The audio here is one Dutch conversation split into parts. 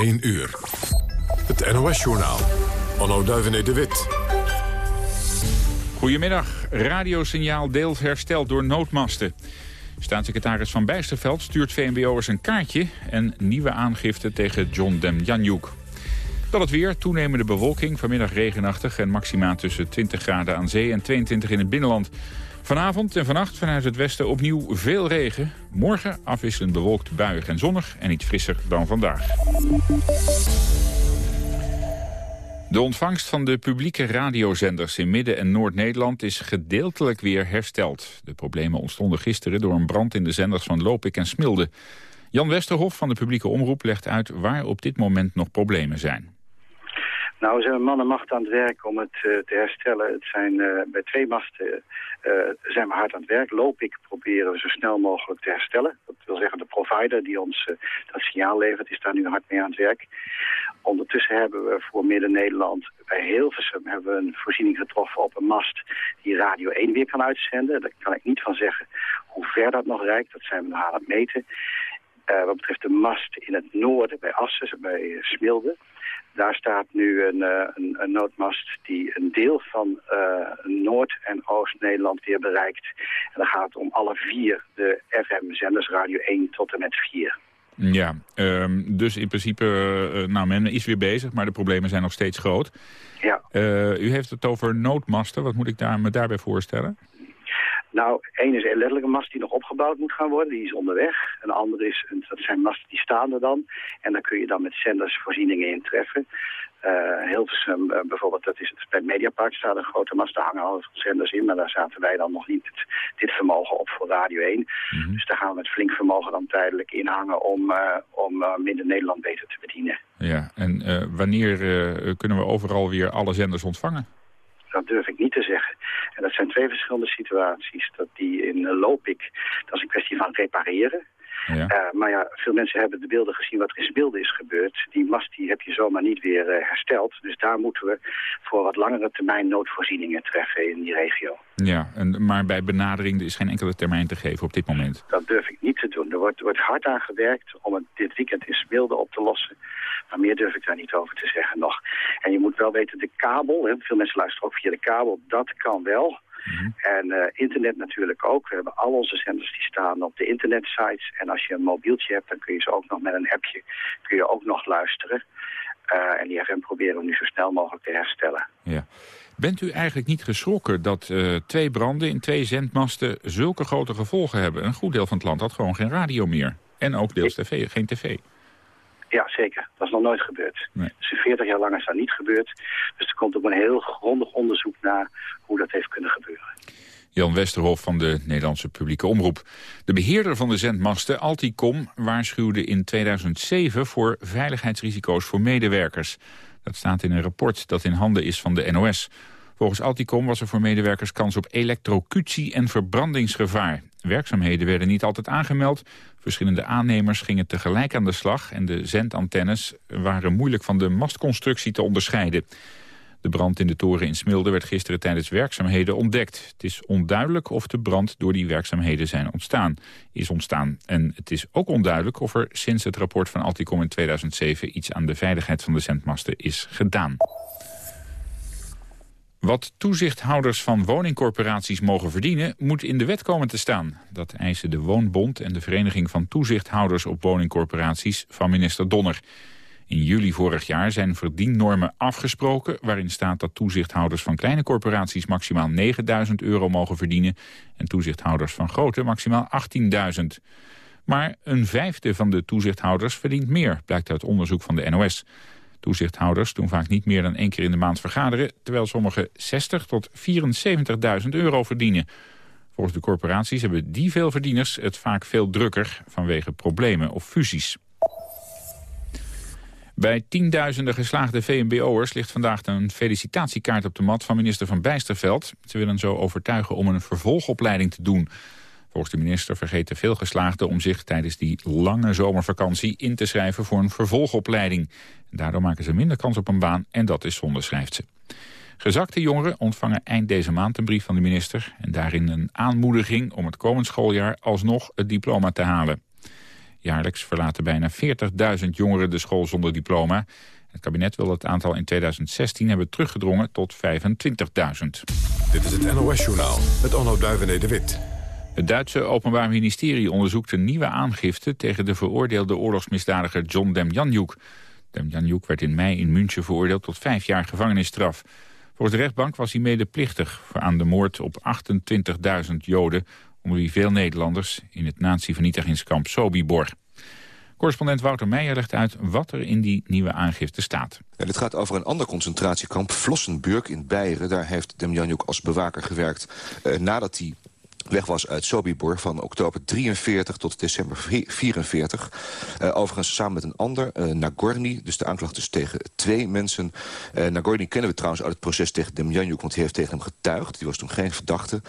1 uur. Het NOS-journaal. Onno Duivenet de Wit. Goedemiddag. Radiosignaal deels hersteld door noodmasten. Staatssecretaris Van Bijsterveld stuurt VMBO'ers een kaartje... en nieuwe aangifte tegen John Demjanjuk. Dan het weer, toenemende bewolking, vanmiddag regenachtig... en maxima tussen 20 graden aan zee en 22 in het binnenland. Vanavond en vannacht vanuit het westen opnieuw veel regen. Morgen afwisselend bewolkt, buiig en zonnig en iets frisser dan vandaag. De ontvangst van de publieke radiozenders in Midden- en Noord-Nederland is gedeeltelijk weer hersteld. De problemen ontstonden gisteren door een brand in de zenders van Lopik en Smilde. Jan Westerhof van de publieke omroep legt uit waar op dit moment nog problemen zijn. Nou, we zijn man en macht aan het werk om het uh, te herstellen. Het zijn uh, bij twee masten uh, zijn we hard aan het werk. Loop ik proberen we zo snel mogelijk te herstellen. Dat wil zeggen de provider die ons dat signaal levert is daar nu hard mee aan het werk. Ondertussen hebben we voor Midden-Nederland bij Hilversum hebben we een voorziening getroffen op een mast die Radio 1 weer kan uitzenden. Daar kan ik niet van zeggen hoe ver dat nog reikt. Dat zijn we nog aan het meten. Wat betreft de mast in het noorden bij Assen, bij Smilde daar staat nu een, uh, een, een, noodmast die een deel van uh, Noord- en Oost-Nederland weer bereikt. En dan gaat het om alle vier de FM-zenders, Radio 1 tot en met 4. Ja, um, dus in principe, nou men is weer bezig, maar de problemen zijn nog steeds groot. Ja. u heeft het over noodmasten, wat moet ik daar, me daarbij voorstellen? Nou, één is letterlijk een mast die nog opgebouwd moet gaan worden. Die is onderweg. Een andere is, dat zijn masten die staan er dan. En daar kun je dan met zendersvoorzieningen in treffen. Uh, Hilversum uh, bijvoorbeeld, dat is het, bij het Mediapark staat een grote mast, daar hangen al zenders in, maar daar zaten wij dan nog niet het, dit vermogen op voor Radio 1. Mm -hmm. Dus daar gaan we met flink vermogen dan tijdelijk in hangen om, uh, om Midden-Nederland beter te bedienen. Ja, en wanneer kunnen we overal weer alle zenders ontvangen? Dat durf ik niet te zeggen. En dat zijn twee verschillende situaties. Dat die in uh, Lopik, dat is een kwestie van repareren. Ja. Uh, maar ja, veel mensen hebben de beelden gezien wat er in beelden is gebeurd. Die mast die heb je zomaar niet weer uh, hersteld. Dus daar moeten we voor wat langere termijn noodvoorzieningen treffen in die regio. Ja, en, maar bij benadering is geen enkele termijn te geven op dit moment? Dat durf ik niet te doen. Er wordt, wordt hard aan gewerkt om het dit weekend in beelden op te lossen. Maar meer durf ik daar niet over te zeggen nog. En je moet wel weten, de kabel, hè, veel mensen luisteren ook via de kabel, dat kan wel. Mm -hmm. En uh, internet natuurlijk ook. We hebben al onze zenders die staan op de internetsites. En als je een mobieltje hebt, dan kun je ze ook nog met een appje kun je ook nog luisteren. Uh, en die FM proberen we nu zo snel mogelijk te herstellen. Ja. Bent u eigenlijk niet geschrokken dat uh, twee branden in twee zendmasten zulke grote gevolgen hebben? Een goed deel van het land had gewoon geen radio meer. En ook deels tv, geen tv. Ja, zeker. Dat is nog nooit gebeurd. Nee. Dus 40 jaar lang is dat niet gebeurd. Dus er komt ook een heel grondig onderzoek naar hoe dat heeft kunnen gebeuren. Jan Westerhof van de Nederlandse publieke omroep. De beheerder van de zendmasten, Alticom, waarschuwde in 2007 voor veiligheidsrisico's voor medewerkers. Dat staat in een rapport dat in handen is van de NOS. Volgens Alticom was er voor medewerkers kans op elektrocutie en verbrandingsgevaar. Werkzaamheden werden niet altijd aangemeld. Verschillende aannemers gingen tegelijk aan de slag... en de zendantennes waren moeilijk van de mastconstructie te onderscheiden. De brand in de toren in Smilde werd gisteren tijdens werkzaamheden ontdekt. Het is onduidelijk of de brand door die werkzaamheden zijn ontstaan, is ontstaan. En het is ook onduidelijk of er sinds het rapport van Alticom in 2007... iets aan de veiligheid van de zendmasten is gedaan. Wat toezichthouders van woningcorporaties mogen verdienen... moet in de wet komen te staan. Dat eisen de Woonbond en de Vereniging van Toezichthouders op Woningcorporaties van minister Donner. In juli vorig jaar zijn verdiennormen afgesproken... waarin staat dat toezichthouders van kleine corporaties maximaal 9.000 euro mogen verdienen... en toezichthouders van grote maximaal 18.000. Maar een vijfde van de toezichthouders verdient meer, blijkt uit onderzoek van de NOS. Toezichthouders doen vaak niet meer dan één keer in de maand vergaderen... terwijl sommigen 60 tot 74.000 euro verdienen. Volgens de corporaties hebben die veel verdieners het vaak veel drukker... vanwege problemen of fusies. Bij tienduizenden geslaagde VMBO'ers ligt vandaag een felicitatiekaart op de mat van minister Van Bijsterveld. Ze willen zo overtuigen om een vervolgopleiding te doen. Volgens de minister vergeten veel geslaagden om zich tijdens die lange zomervakantie in te schrijven voor een vervolgopleiding. Daardoor maken ze minder kans op een baan en dat is zonde, schrijft ze. Gezakte jongeren ontvangen eind deze maand een brief van de minister... en daarin een aanmoediging om het komend schooljaar alsnog het diploma te halen. Jaarlijks verlaten bijna 40.000 jongeren de school zonder diploma. Het kabinet wil het aantal in 2016 hebben teruggedrongen tot 25.000. Dit is het NOS-journaal met Onno Duivené de Wit. Het Duitse Openbaar Ministerie onderzoekt een nieuwe aangifte... tegen de veroordeelde oorlogsmisdadiger John Demjanjuk. Demjanjuk werd in mei in München veroordeeld tot vijf jaar gevangenisstraf. Volgens de rechtbank was hij medeplichtig aan de moord op 28.000 Joden... onder wie veel Nederlanders in het nazi-vernietigingskamp Sobibor. Correspondent Wouter Meijer legt uit wat er in die nieuwe aangifte staat. Dit gaat over een ander concentratiekamp, Vlossenburg in Beieren. Daar heeft Demjanjuk als bewaker gewerkt eh, nadat hij weg was uit Sobibor van oktober 43 tot december 44. Uh, overigens samen met een ander, uh, Nagorny. Dus de aanklacht is tegen twee mensen. Uh, Nagorny kennen we trouwens uit het proces tegen Demjanjuk... want die heeft tegen hem getuigd. Die was toen geen verdachte.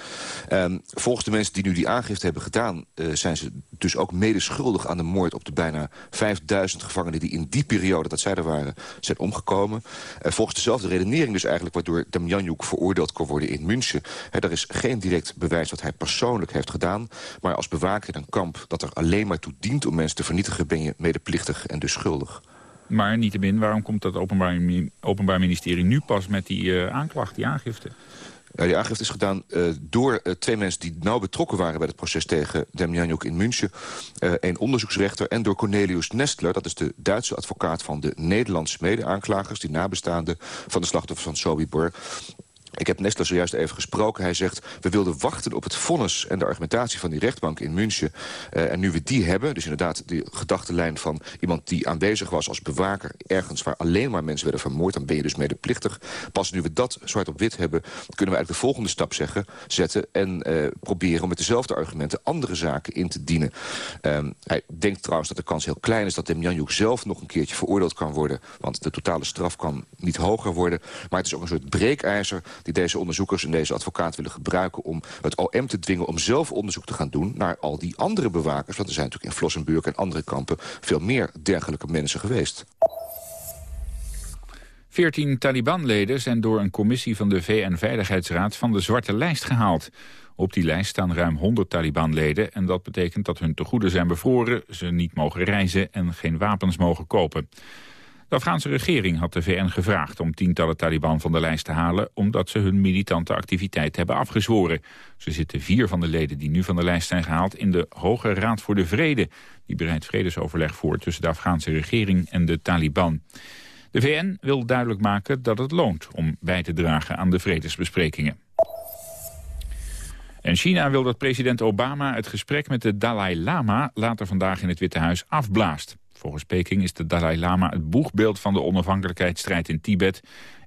Ehm, volgens de mensen die nu die aangifte hebben gedaan... zijn ze dus ook medeschuldig aan de moord op de bijna 5000 gevangenen... die in die periode dat zij er waren, zijn omgekomen. volgens dezelfde redenering dus eigenlijk... waardoor Demjanjuk veroordeeld kon worden in München. er is geen direct bewijs dat hij persoonlijk heeft gedaan. Maar als bewaker in een kamp dat er alleen maar toe dient om mensen te vernietigen... ben je medeplichtig en dus schuldig. Maar niettemin, waarom komt dat openbaar, openbaar ministerie nu pas met die uh, aanklacht, die aangifte? Ja, die aangifte is gedaan uh, door uh, twee mensen die nauw betrokken waren... bij het proces tegen Demjanjuk in München. Uh, een onderzoeksrechter en door Cornelius Nestler. Dat is de Duitse advocaat van de Nederlandse mede-aanklagers... die nabestaanden van de slachtoffers van Sobibor. Ik heb Nestler zojuist even gesproken. Hij zegt, we wilden wachten op het vonnis en de argumentatie van die rechtbank in München. Uh, en nu we die hebben, dus inderdaad die gedachtenlijn van iemand die aanwezig was als bewaker... ergens waar alleen maar mensen werden vermoord, dan ben je dus medeplichtig. Pas nu we dat zwart op wit hebben, kunnen we eigenlijk de volgende stap zeggen, zetten... en uh, proberen om met dezelfde argumenten andere zaken in te dienen. Um, hij denkt trouwens dat de kans heel klein is dat Demjanjuk zelf nog een keertje veroordeeld kan worden. Want de totale straf kan niet hoger worden. Maar het is ook een soort breekijzer die deze onderzoekers en deze advocaat willen gebruiken... om het OM te dwingen om zelf onderzoek te gaan doen... naar al die andere bewakers. Want er zijn natuurlijk in Flossenburg en andere kampen... veel meer dergelijke mensen geweest. Veertien Taliban-leden zijn door een commissie van de VN-veiligheidsraad van de zwarte lijst gehaald. Op die lijst staan ruim 100 Taliban-leden en dat betekent dat hun tegoeden zijn bevroren, ze niet mogen reizen en geen wapens mogen kopen. De Afghaanse regering had de VN gevraagd om tientallen Taliban van de lijst te halen... omdat ze hun militante activiteit hebben afgezworen. Ze zitten vier van de leden die nu van de lijst zijn gehaald... in de Hoge Raad voor de Vrede. Die bereidt vredesoverleg voor tussen de Afghaanse regering en de Taliban. De VN wil duidelijk maken dat het loont om bij te dragen aan de vredesbesprekingen. En China wil dat president Obama het gesprek met de Dalai Lama later vandaag in het Witte Huis afblaast. Volgens Peking is de Dalai Lama het boegbeeld van de onafhankelijkheidsstrijd in Tibet.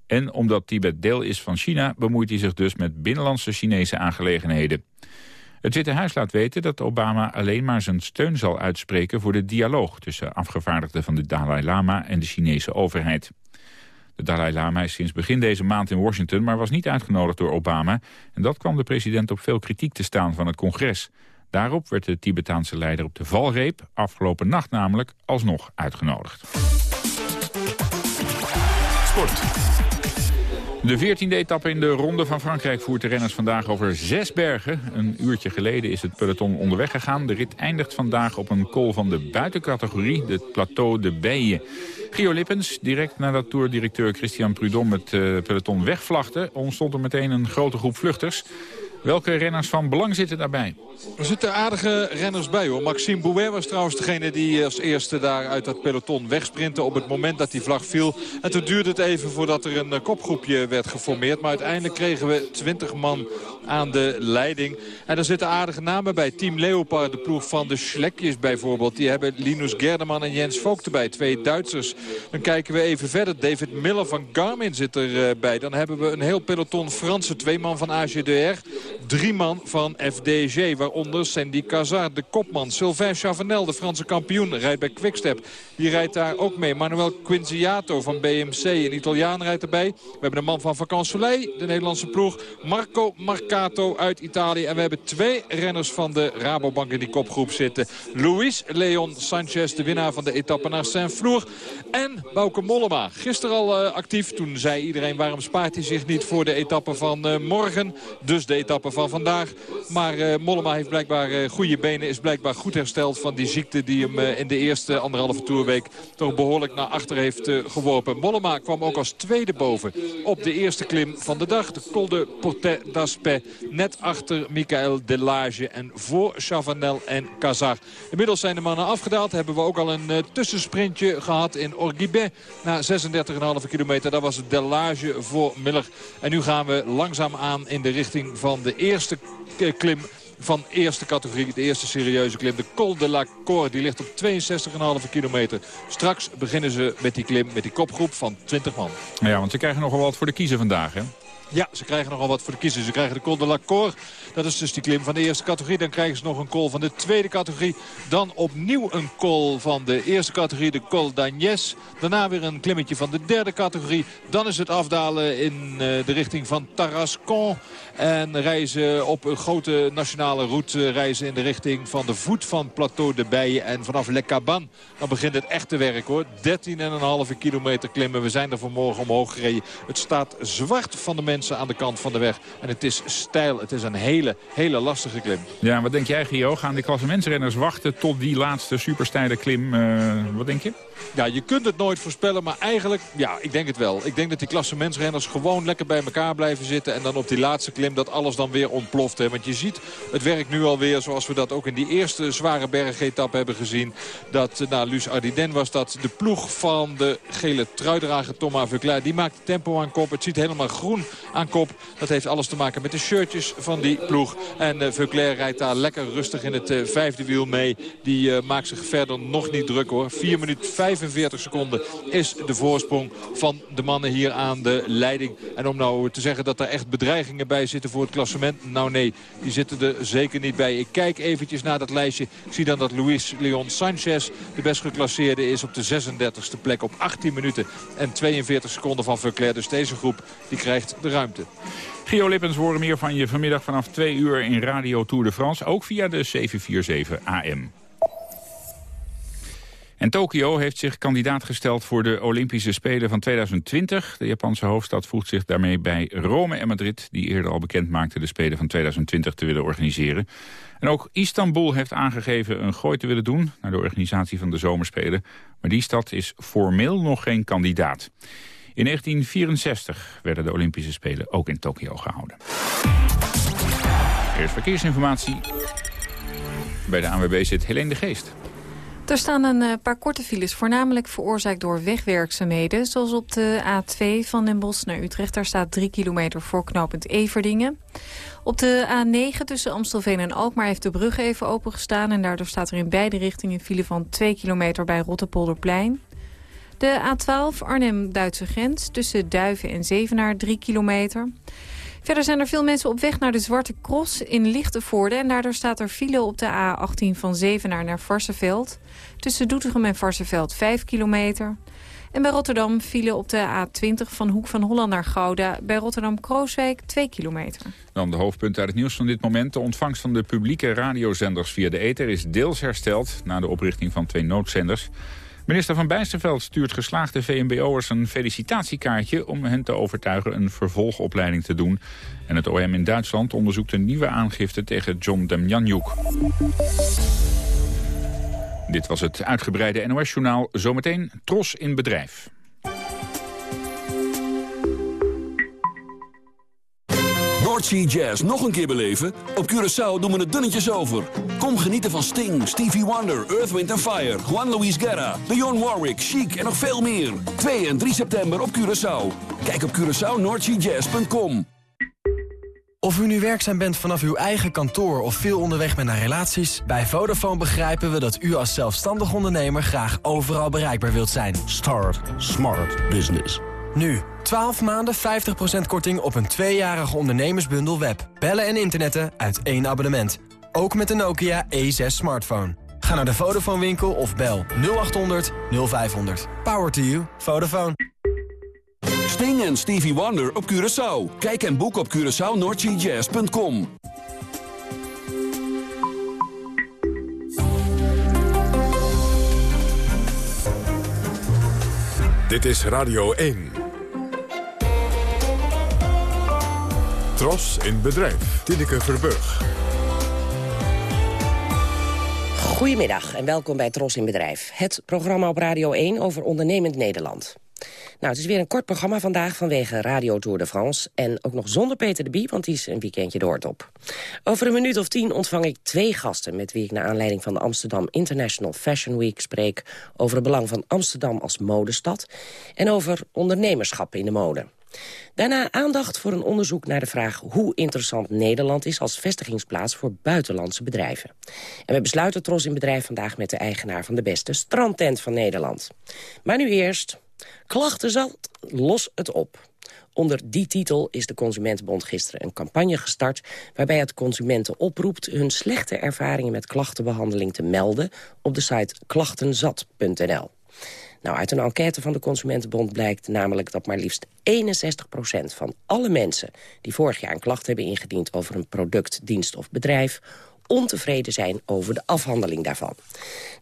En omdat Tibet deel is van China, bemoeit hij zich dus met binnenlandse Chinese aangelegenheden. Het Witte Huis laat weten dat Obama alleen maar zijn steun zal uitspreken voor de dialoog tussen afgevaardigden van de Dalai Lama en de Chinese overheid. De Dalai Lama is sinds begin deze maand in Washington, maar was niet uitgenodigd door Obama. En dat kwam de president op veel kritiek te staan van het congres. Daarop werd de Tibetaanse leider op de valreep, afgelopen nacht namelijk, alsnog uitgenodigd. Sport. De 14e etappe in de Ronde van Frankrijk voert de renners vandaag over zes bergen. Een uurtje geleden is het peloton onderweg gegaan. De rit eindigt vandaag op een col van de buitencategorie, het Plateau de Beille. Gio Lippens, direct nadat toerdirecteur Christian Prudhomme het uh, peloton wegvlachte... ontstond er meteen een grote groep vluchters. Welke renners van belang zitten daarbij? Er zitten aardige renners bij hoor. Maxime Bouet was trouwens degene die als eerste daar uit dat peloton wegsprintte op het moment dat die vlag viel. En toen duurde het even voordat er een eh, kopgroepje werd geformeerd. Maar uiteindelijk kregen we 20 man aan de leiding. En er zitten aardige namen bij. Team Leopard, de ploeg van de Schlekjes bijvoorbeeld. Die hebben Linus Gerdeman en Jens Vogt erbij. Twee Duitsers. Dan kijken we even verder. David Miller van Garmin zit erbij. Dan hebben we een heel peloton Franse. Twee man van AGDR. Drie man van FDG. Waaronder Sandy Cazard, de kopman. Sylvain Chavanel, de Franse kampioen, rijdt bij Quickstep. Die rijdt daar ook mee. Manuel Quinziato van BMC, een Italiaan rijdt erbij. We hebben een man van Vacan Soleil, de Nederlandse ploeg. Marco Marcato uit Italië. En we hebben twee renners van de Rabobank in die kopgroep zitten. Luis Leon Sanchez, de winnaar van de etappe naar Saint-Flour. En Bauke Mollema, gisteren al uh, actief. Toen zei iedereen waarom spaart hij zich niet voor de etappe van uh, morgen. Dus de etappe van vandaag. Maar uh, Mollema heeft blijkbaar uh, goede benen. Is blijkbaar goed hersteld van die ziekte die hem uh, in de eerste anderhalve toerweek toch behoorlijk naar achter heeft geworpen. Mollema kwam ook als tweede boven op de eerste klim van de dag. De Col de Portet d'Aspet. Net achter Michael Delage en voor Chavanel en Kazar. Inmiddels zijn de mannen afgedaald. Hebben we ook al een tussensprintje gehad in Orgibet. Na 36,5 kilometer. Daar was het Delage voor Miller. En nu gaan we langzaam aan in de richting van de eerste klim van eerste categorie. De eerste serieuze klim. De Col de la Cor. Die ligt op 62,5 kilometer. Straks beginnen ze met die klim met die kopgroep van 20 man. Ja, want ze krijgen nogal wat voor de kiezer vandaag, hè? Ja, ze krijgen nogal wat voor de kiezer. Ze krijgen de Col de la Cor. Dat is dus die klim van de eerste categorie. Dan krijgen ze nog een call van de tweede categorie. Dan opnieuw een call van de eerste categorie, de Col d'Agnès. Daarna weer een klimmetje van de derde categorie. Dan is het afdalen in eh, de richting van Tarascon. En reizen op een grote nationale route. Reizen in de richting van de voet van Plateau de Bijen. En vanaf Le Caban, dan begint het echte werk hoor. 13,5 kilometer klimmen. We zijn er vanmorgen omhoog gereden. Het staat zwart van de mensen aan de kant van de weg. En het is stijl. Het is een hele hele, lastige klim. Ja, wat denk jij, Gio? Gaan de klassementsrenners wachten tot die laatste supersteile klim? Uh, wat denk je? Ja, je kunt het nooit voorspellen, maar eigenlijk, ja, ik denk het wel. Ik denk dat die klassementsrenners gewoon lekker bij elkaar blijven zitten. En dan op die laatste klim dat alles dan weer ontploft. Hè. Want je ziet, het werkt nu alweer zoals we dat ook in die eerste zware bergetappe hebben gezien. Dat, eh, nou, Luce Ardiden was dat. De ploeg van de gele truidrager Thomas Vuclair, die maakt tempo aan kop. Het ziet helemaal groen aan kop. Dat heeft alles te maken met de shirtjes van die ploeg. En uh, rijdt daar lekker rustig in het uh, vijfde wiel mee. Die maakt zich verder nog niet druk hoor. 4 minuten 45 seconden is de voorsprong van de mannen hier aan de leiding. En om nou te zeggen dat er echt bedreigingen bij zitten voor het klassement. Nou nee, die zitten er zeker niet bij. Ik kijk eventjes naar dat lijstje. Ik zie dan dat Luis Leon Sanchez de best geclasseerde is op de 36e plek. Op 18 minuten en 42 seconden van Veuclair. Dus deze groep die krijgt de ruimte. Gio Lippens horen meer van je vanmiddag vanaf 2 uur in Radio Tour de France. Ook via de 747 AM. En Tokio heeft zich kandidaat gesteld voor de Olympische Spelen van 2020. De Japanse hoofdstad voegt zich daarmee bij Rome en Madrid... die eerder al bekend maakten de Spelen van 2020 te willen organiseren. En ook Istanbul heeft aangegeven een gooi te willen doen... naar de organisatie van de Zomerspelen. Maar die stad is formeel nog geen kandidaat. In 1964 werden de Olympische Spelen ook in Tokio gehouden. Eerst verkeersinformatie. Bij de ANWB zit Helene de Geest. Er staan een eh, paar korte files, voornamelijk veroorzaakt door wegwerkzaamheden. Zoals op de A2 van Den Bosch naar Utrecht. Daar staat 3 kilometer voor knooppunt Everdingen. Op de A9 tussen Amstelveen en Alkmaar heeft de brug even opengestaan. En daardoor staat er in beide richtingen een file van 2 kilometer bij Rotterpolderplein. De A12 Arnhem-Duitse grens tussen Duiven en Zevenaar 3 kilometer. Verder zijn er veel mensen op weg naar de Zwarte Cross in Lichtenvoorde. En daardoor staat er file op de A18 van Zevenaar naar Varsenveld. Tussen Doetinchem en Varsenveld 5 kilometer. En bij Rotterdam file op de A20 van Hoek van Holland naar Gouda. Bij Rotterdam-Krooswijk 2 kilometer. Dan de hoofdpunten uit het nieuws van dit moment. De ontvangst van de publieke radiozenders via de ether is deels hersteld... na de oprichting van twee noodzenders. Minister Van Bijsterveld stuurt geslaagde VMBO'ers een felicitatiekaartje... om hen te overtuigen een vervolgopleiding te doen. En het OM in Duitsland onderzoekt een nieuwe aangifte tegen John Demjanjuk. Dit was het uitgebreide NOS-journaal. Zometeen Tros in bedrijf. Noordsea Jazz nog een keer beleven? Op Curaçao doen we het dunnetjes over. Kom genieten van Sting, Stevie Wonder, Earth, Wind Fire... Juan Luis Guerra, Dionne Warwick, Chic en nog veel meer. 2 en 3 september op Curaçao. Kijk op CuraçaoNoordseaJazz.com. Of u nu werkzaam bent vanaf uw eigen kantoor of veel onderweg bent naar relaties... bij Vodafone begrijpen we dat u als zelfstandig ondernemer graag overal bereikbaar wilt zijn. Start Smart Business. Nu, 12 maanden 50% korting op een tweejarige ondernemersbundel web. Bellen en internetten uit één abonnement. Ook met de Nokia E6 smartphone. Ga naar de Vodafone winkel of bel 0800 0500. Power to you. Vodafone. Sting en Stevie Wonder op Curaçao. Kijk en boek op CuraçaoNordGJazz.com. Dit is Radio 1. Tros in bedrijf. Tineke Verburg. Goedemiddag en welkom bij Tros in Bedrijf. Het programma op Radio 1 over ondernemend Nederland. Nou, het is weer een kort programma vandaag vanwege Radio Tour de France. En ook nog zonder Peter de Bie, want die is een weekendje door het op. Over een minuut of tien ontvang ik twee gasten... met wie ik naar aanleiding van de Amsterdam International Fashion Week spreek... over het belang van Amsterdam als modestad... en over ondernemerschap in de mode. Daarna aandacht voor een onderzoek naar de vraag hoe interessant Nederland is als vestigingsplaats voor buitenlandse bedrijven. En we besluiten Tros in Bedrijf vandaag met de eigenaar van de beste strandtent van Nederland. Maar nu eerst, klachtenzat, los het op. Onder die titel is de Consumentenbond gisteren een campagne gestart... waarbij het consumenten oproept hun slechte ervaringen met klachtenbehandeling te melden... op de site klachtenzat.nl. Nou, uit een enquête van de Consumentenbond blijkt namelijk dat maar liefst 61% van alle mensen die vorig jaar een klacht hebben ingediend over een product, dienst of bedrijf ontevreden zijn over de afhandeling daarvan.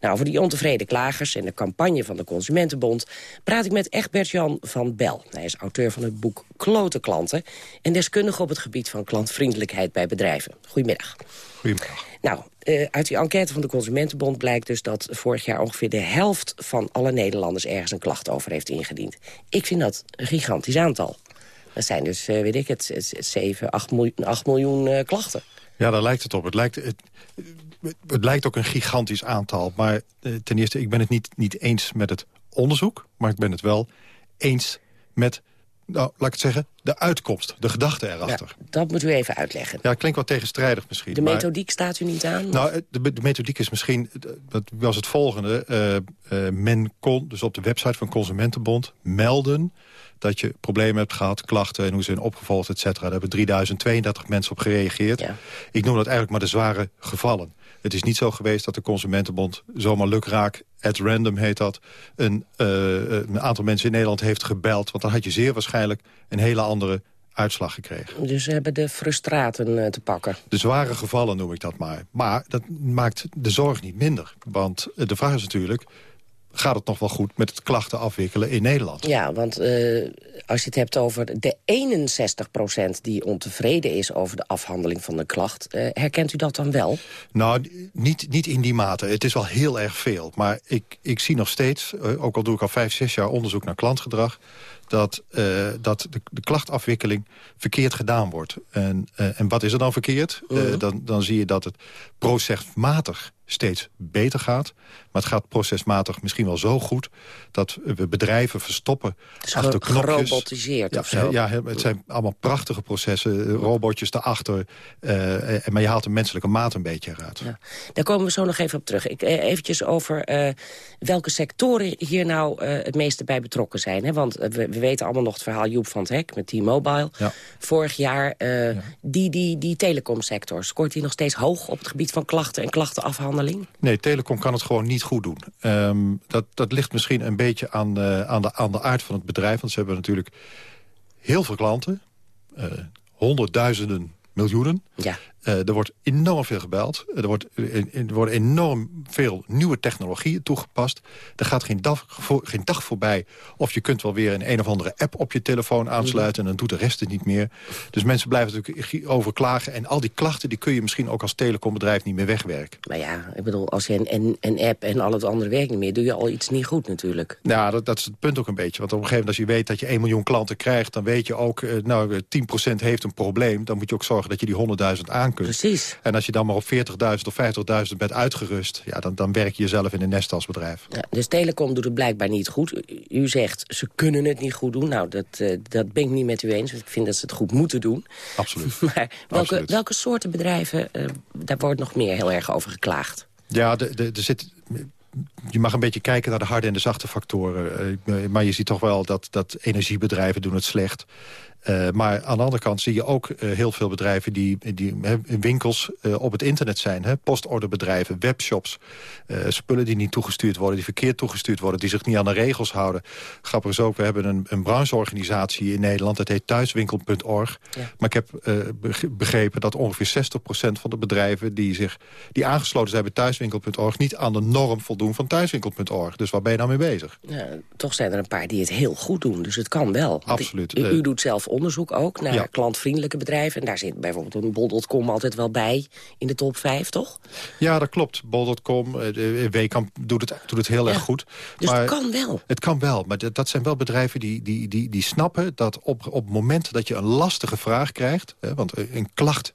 Nou, over die ontevreden klagers en de campagne van de Consumentenbond... praat ik met Egbert-Jan van Bel. Hij is auteur van het boek Klote Klanten... en deskundige op het gebied van klantvriendelijkheid bij bedrijven. Goedemiddag. Goedemiddag. Nou, uh, uit die enquête van de Consumentenbond blijkt dus dat vorig jaar ongeveer de helft van alle Nederlanders ergens een klacht over heeft ingediend. Ik vind dat een gigantisch aantal. Dat zijn dus, uh, weet ik het, 7, 8 miljoen, 8 miljoen uh, klachten. Ja, daar lijkt het op. Het lijkt, het, het lijkt ook een gigantisch aantal. Maar ten eerste, ik ben het niet, niet eens met het onderzoek... maar ik ben het wel eens met nou, laat ik het zeggen, de uitkomst, de gedachte erachter. Ja, dat moet u even uitleggen. Ja, klinkt wat tegenstrijdig misschien. De methodiek staat u niet aan? Nou, de, de methodiek is misschien, dat was het volgende. Uh, uh, men kon dus op de website van Consumentenbond melden dat je problemen hebt gehad, klachten en hoe ze zijn opgevolgd, et cetera. Daar hebben 3032 mensen op gereageerd. Ja. Ik noem dat eigenlijk maar de zware gevallen. Het is niet zo geweest dat de Consumentenbond zomaar lukraak, at random heet dat, een, uh, een aantal mensen in Nederland heeft gebeld. Want dan had je zeer waarschijnlijk een hele andere uitslag gekregen. Dus ze hebben de frustraten uh, te pakken. De zware gevallen noem ik dat maar. Maar dat maakt de zorg niet minder. Want de vraag is natuurlijk, gaat het nog wel goed met het klachten afwikkelen in Nederland. Ja, want uh, als je het hebt over de 61% die ontevreden is over de afhandeling van de klacht... Uh, herkent u dat dan wel? Nou, niet, niet in die mate. Het is wel heel erg veel. Maar ik, ik zie nog steeds, uh, ook al doe ik al vijf, zes jaar onderzoek naar klantgedrag dat, dat de, de, klachtafwikkeling verkeerd gedaan wordt. En, en wat is er dan verkeerd? Uh, dan, dan zie je dat het procesmatig steeds beter gaat. Maar het gaat procesmatig misschien wel zo goed... dat we bedrijven verstoppen dus achter knopjes. gerobotiseerd ja, of zo? Ja, het zijn allemaal prachtige processen. Robotjes daarachter. Uh, maar je haalt de menselijke maat een beetje eruit. Ja. Daar komen we zo nog even op terug. Ik, eventjes over uh, welke sectoren hier nou het meeste bij betrokken zijn. Hè? Want we, we, weten allemaal nog het verhaal Joep van het Hek met T-Mobile. Ja. Vorig jaar, ja. die, die, die telecomsector. Scoort die nog steeds hoog op het gebied van klachten en klachtenafhandeling? Nee, telecom kan het gewoon niet goed doen. Um, dat, dat ligt misschien een beetje aan, uh, aan, de, aan de aard van het bedrijf. Want ze hebben natuurlijk heel veel klanten. Uh, honderdduizenden miljoenen. Ja. Uh, er wordt enorm veel gebeld. Er, wordt, er worden enorm veel nieuwe technologieën toegepast. Er gaat geen dag, voor, geen dag voorbij of je kunt wel weer een een of andere app op je telefoon aansluiten... en dan doet de rest het niet meer. Dus mensen blijven natuurlijk over klagen. En al die klachten die kun je misschien ook als telecombedrijf niet meer wegwerken. Maar ja, ik bedoel, als je een, een, een app en al het andere werkt niet meer... doe je al iets niet goed natuurlijk. Nou, dat, dat is het punt ook een beetje. Want op een gegeven moment als je weet dat je 1 miljoen klanten krijgt... dan weet je ook, nou, 10% heeft een probleem. Dan moet je ook zorgen dat je die 100.000 Precies. En als je dan maar op 40.000 of 50.000 bent uitgerust... Ja, dan, dan werk je jezelf in een nest als bedrijf. Ja, dus Telecom doet het blijkbaar niet goed. U zegt, ze kunnen het niet goed doen. Nou, dat, uh, dat ben ik niet met u eens. Ik vind dat ze het goed moeten doen. Absoluut. maar welke, Absoluut. welke soorten bedrijven, uh, daar wordt nog meer heel erg over geklaagd? Ja, er zit je mag een beetje kijken naar de harde en de zachte factoren. Uh, maar je ziet toch wel dat, dat energiebedrijven doen het slecht. Uh, maar aan de andere kant zie je ook uh, heel veel bedrijven die, die winkels uh, op het internet zijn. Hè? Postorderbedrijven, webshops, spullen die niet toegestuurd worden, die verkeerd toegestuurd worden, die zich niet aan de regels houden. Grappig is ook, we hebben een, een brancheorganisatie in Nederland, dat heet thuiswinkel.org. Ja. Maar ik heb begrepen dat ongeveer 60% van de bedrijven die, zich, die aangesloten zijn bij thuiswinkel.org niet aan de norm voldoen van thuiswinkel.org. Dus waar ben je nou mee bezig? Ja, toch zijn er een paar die het heel goed doen, dus het kan wel. Absoluut. U, u doet zelf onderzoek ook naar klantvriendelijke bedrijven. En daar zit bijvoorbeeld een bol.com altijd wel bij in de top 5, toch? Ja, dat klopt. Bol.com, uh, Wekamp doet het, doet het heel erg goed. Dus het kan wel? Het kan wel, maar dat zijn wel bedrijven die, die, die, die snappen... dat op, op het moment dat je een lastige vraag krijgt... Hè, want een klacht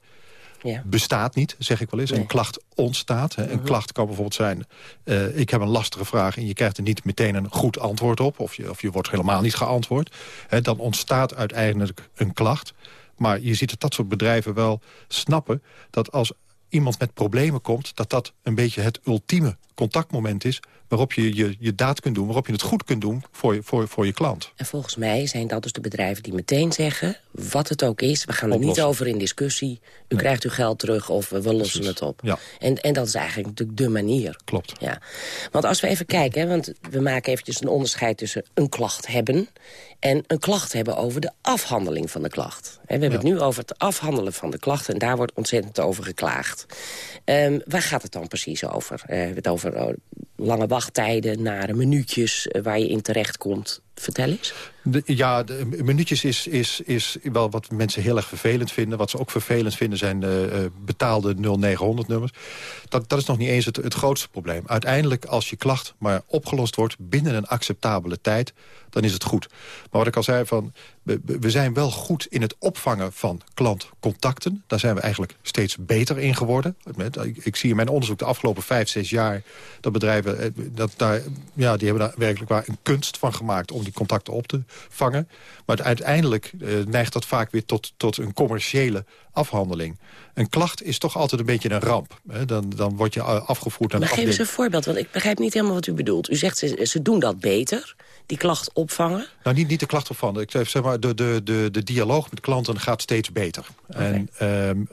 ja. bestaat niet, zeg ik wel eens. Een klacht ontstaat. Hè. Een mhm. klacht kan bijvoorbeeld zijn... Uh, ik heb een lastige vraag en je krijgt er niet meteen een goed antwoord op... of je, of je wordt helemaal niet geantwoord. Hè, dan ontstaat uiteindelijk een klacht. Maar je ziet dat dat soort bedrijven wel snappen... dat als iemand met problemen komt... dat dat een beetje het ultieme contactmoment is waarop je, je je daad kunt doen... waarop je het goed kunt doen voor je, voor, voor je klant. En volgens mij zijn dat dus de bedrijven die meteen zeggen... wat het ook is, we gaan er niet over in discussie. U krijgt uw geld terug of we, lossen het op. Ja. En, en dat is eigenlijk natuurlijk de manier. Klopt. Ja. Want als we even kijken, want we maken eventjes een onderscheid... tussen een klacht hebben en een klacht hebben over de afhandeling van de klacht. We hebben het nu over het afhandelen van de klacht... en daar wordt ontzettend over geklaagd. Um, waar gaat het dan precies over? Uh, we hebben het over oh, lange wachttijden, nare minuutjes... Uh, waar je in terecht komt. Vertel eens. ja, de, minuutjes is, is, is wel wat mensen heel erg vervelend vinden. Wat ze ook vervelend vinden zijn uh, betaalde 0900-nummers. Dat, dat is nog niet eens het, het grootste probleem. Uiteindelijk, als je klacht maar opgelost wordt binnen een acceptabele tijd dan is het goed. Maar wat ik al zei, van, we, we zijn wel goed in het opvangen van klantcontacten. Daar zijn we eigenlijk steeds beter in geworden. Ik, ik zie in mijn onderzoek de afgelopen vijf, zes jaar... dat bedrijven, eh, dat daar, ja, die hebben daar werkelijk waar een kunst van gemaakt... om die contacten op te vangen. Maar uiteindelijk uh, neigt dat vaak weer tot, tot een commerciële afhandeling. Een klacht is toch altijd een beetje een ramp. Hè? Dan, dan word je afgevoerd naar maar geef eens een voorbeeld, want ik begrijp niet helemaal wat u bedoelt. U zegt ze, ze doen dat beter die klacht opvangen? Nou, niet, niet de klacht opvangen. Ik zeg maar, de, de, de, de dialoog met klanten gaat steeds beter. Okay. En, um,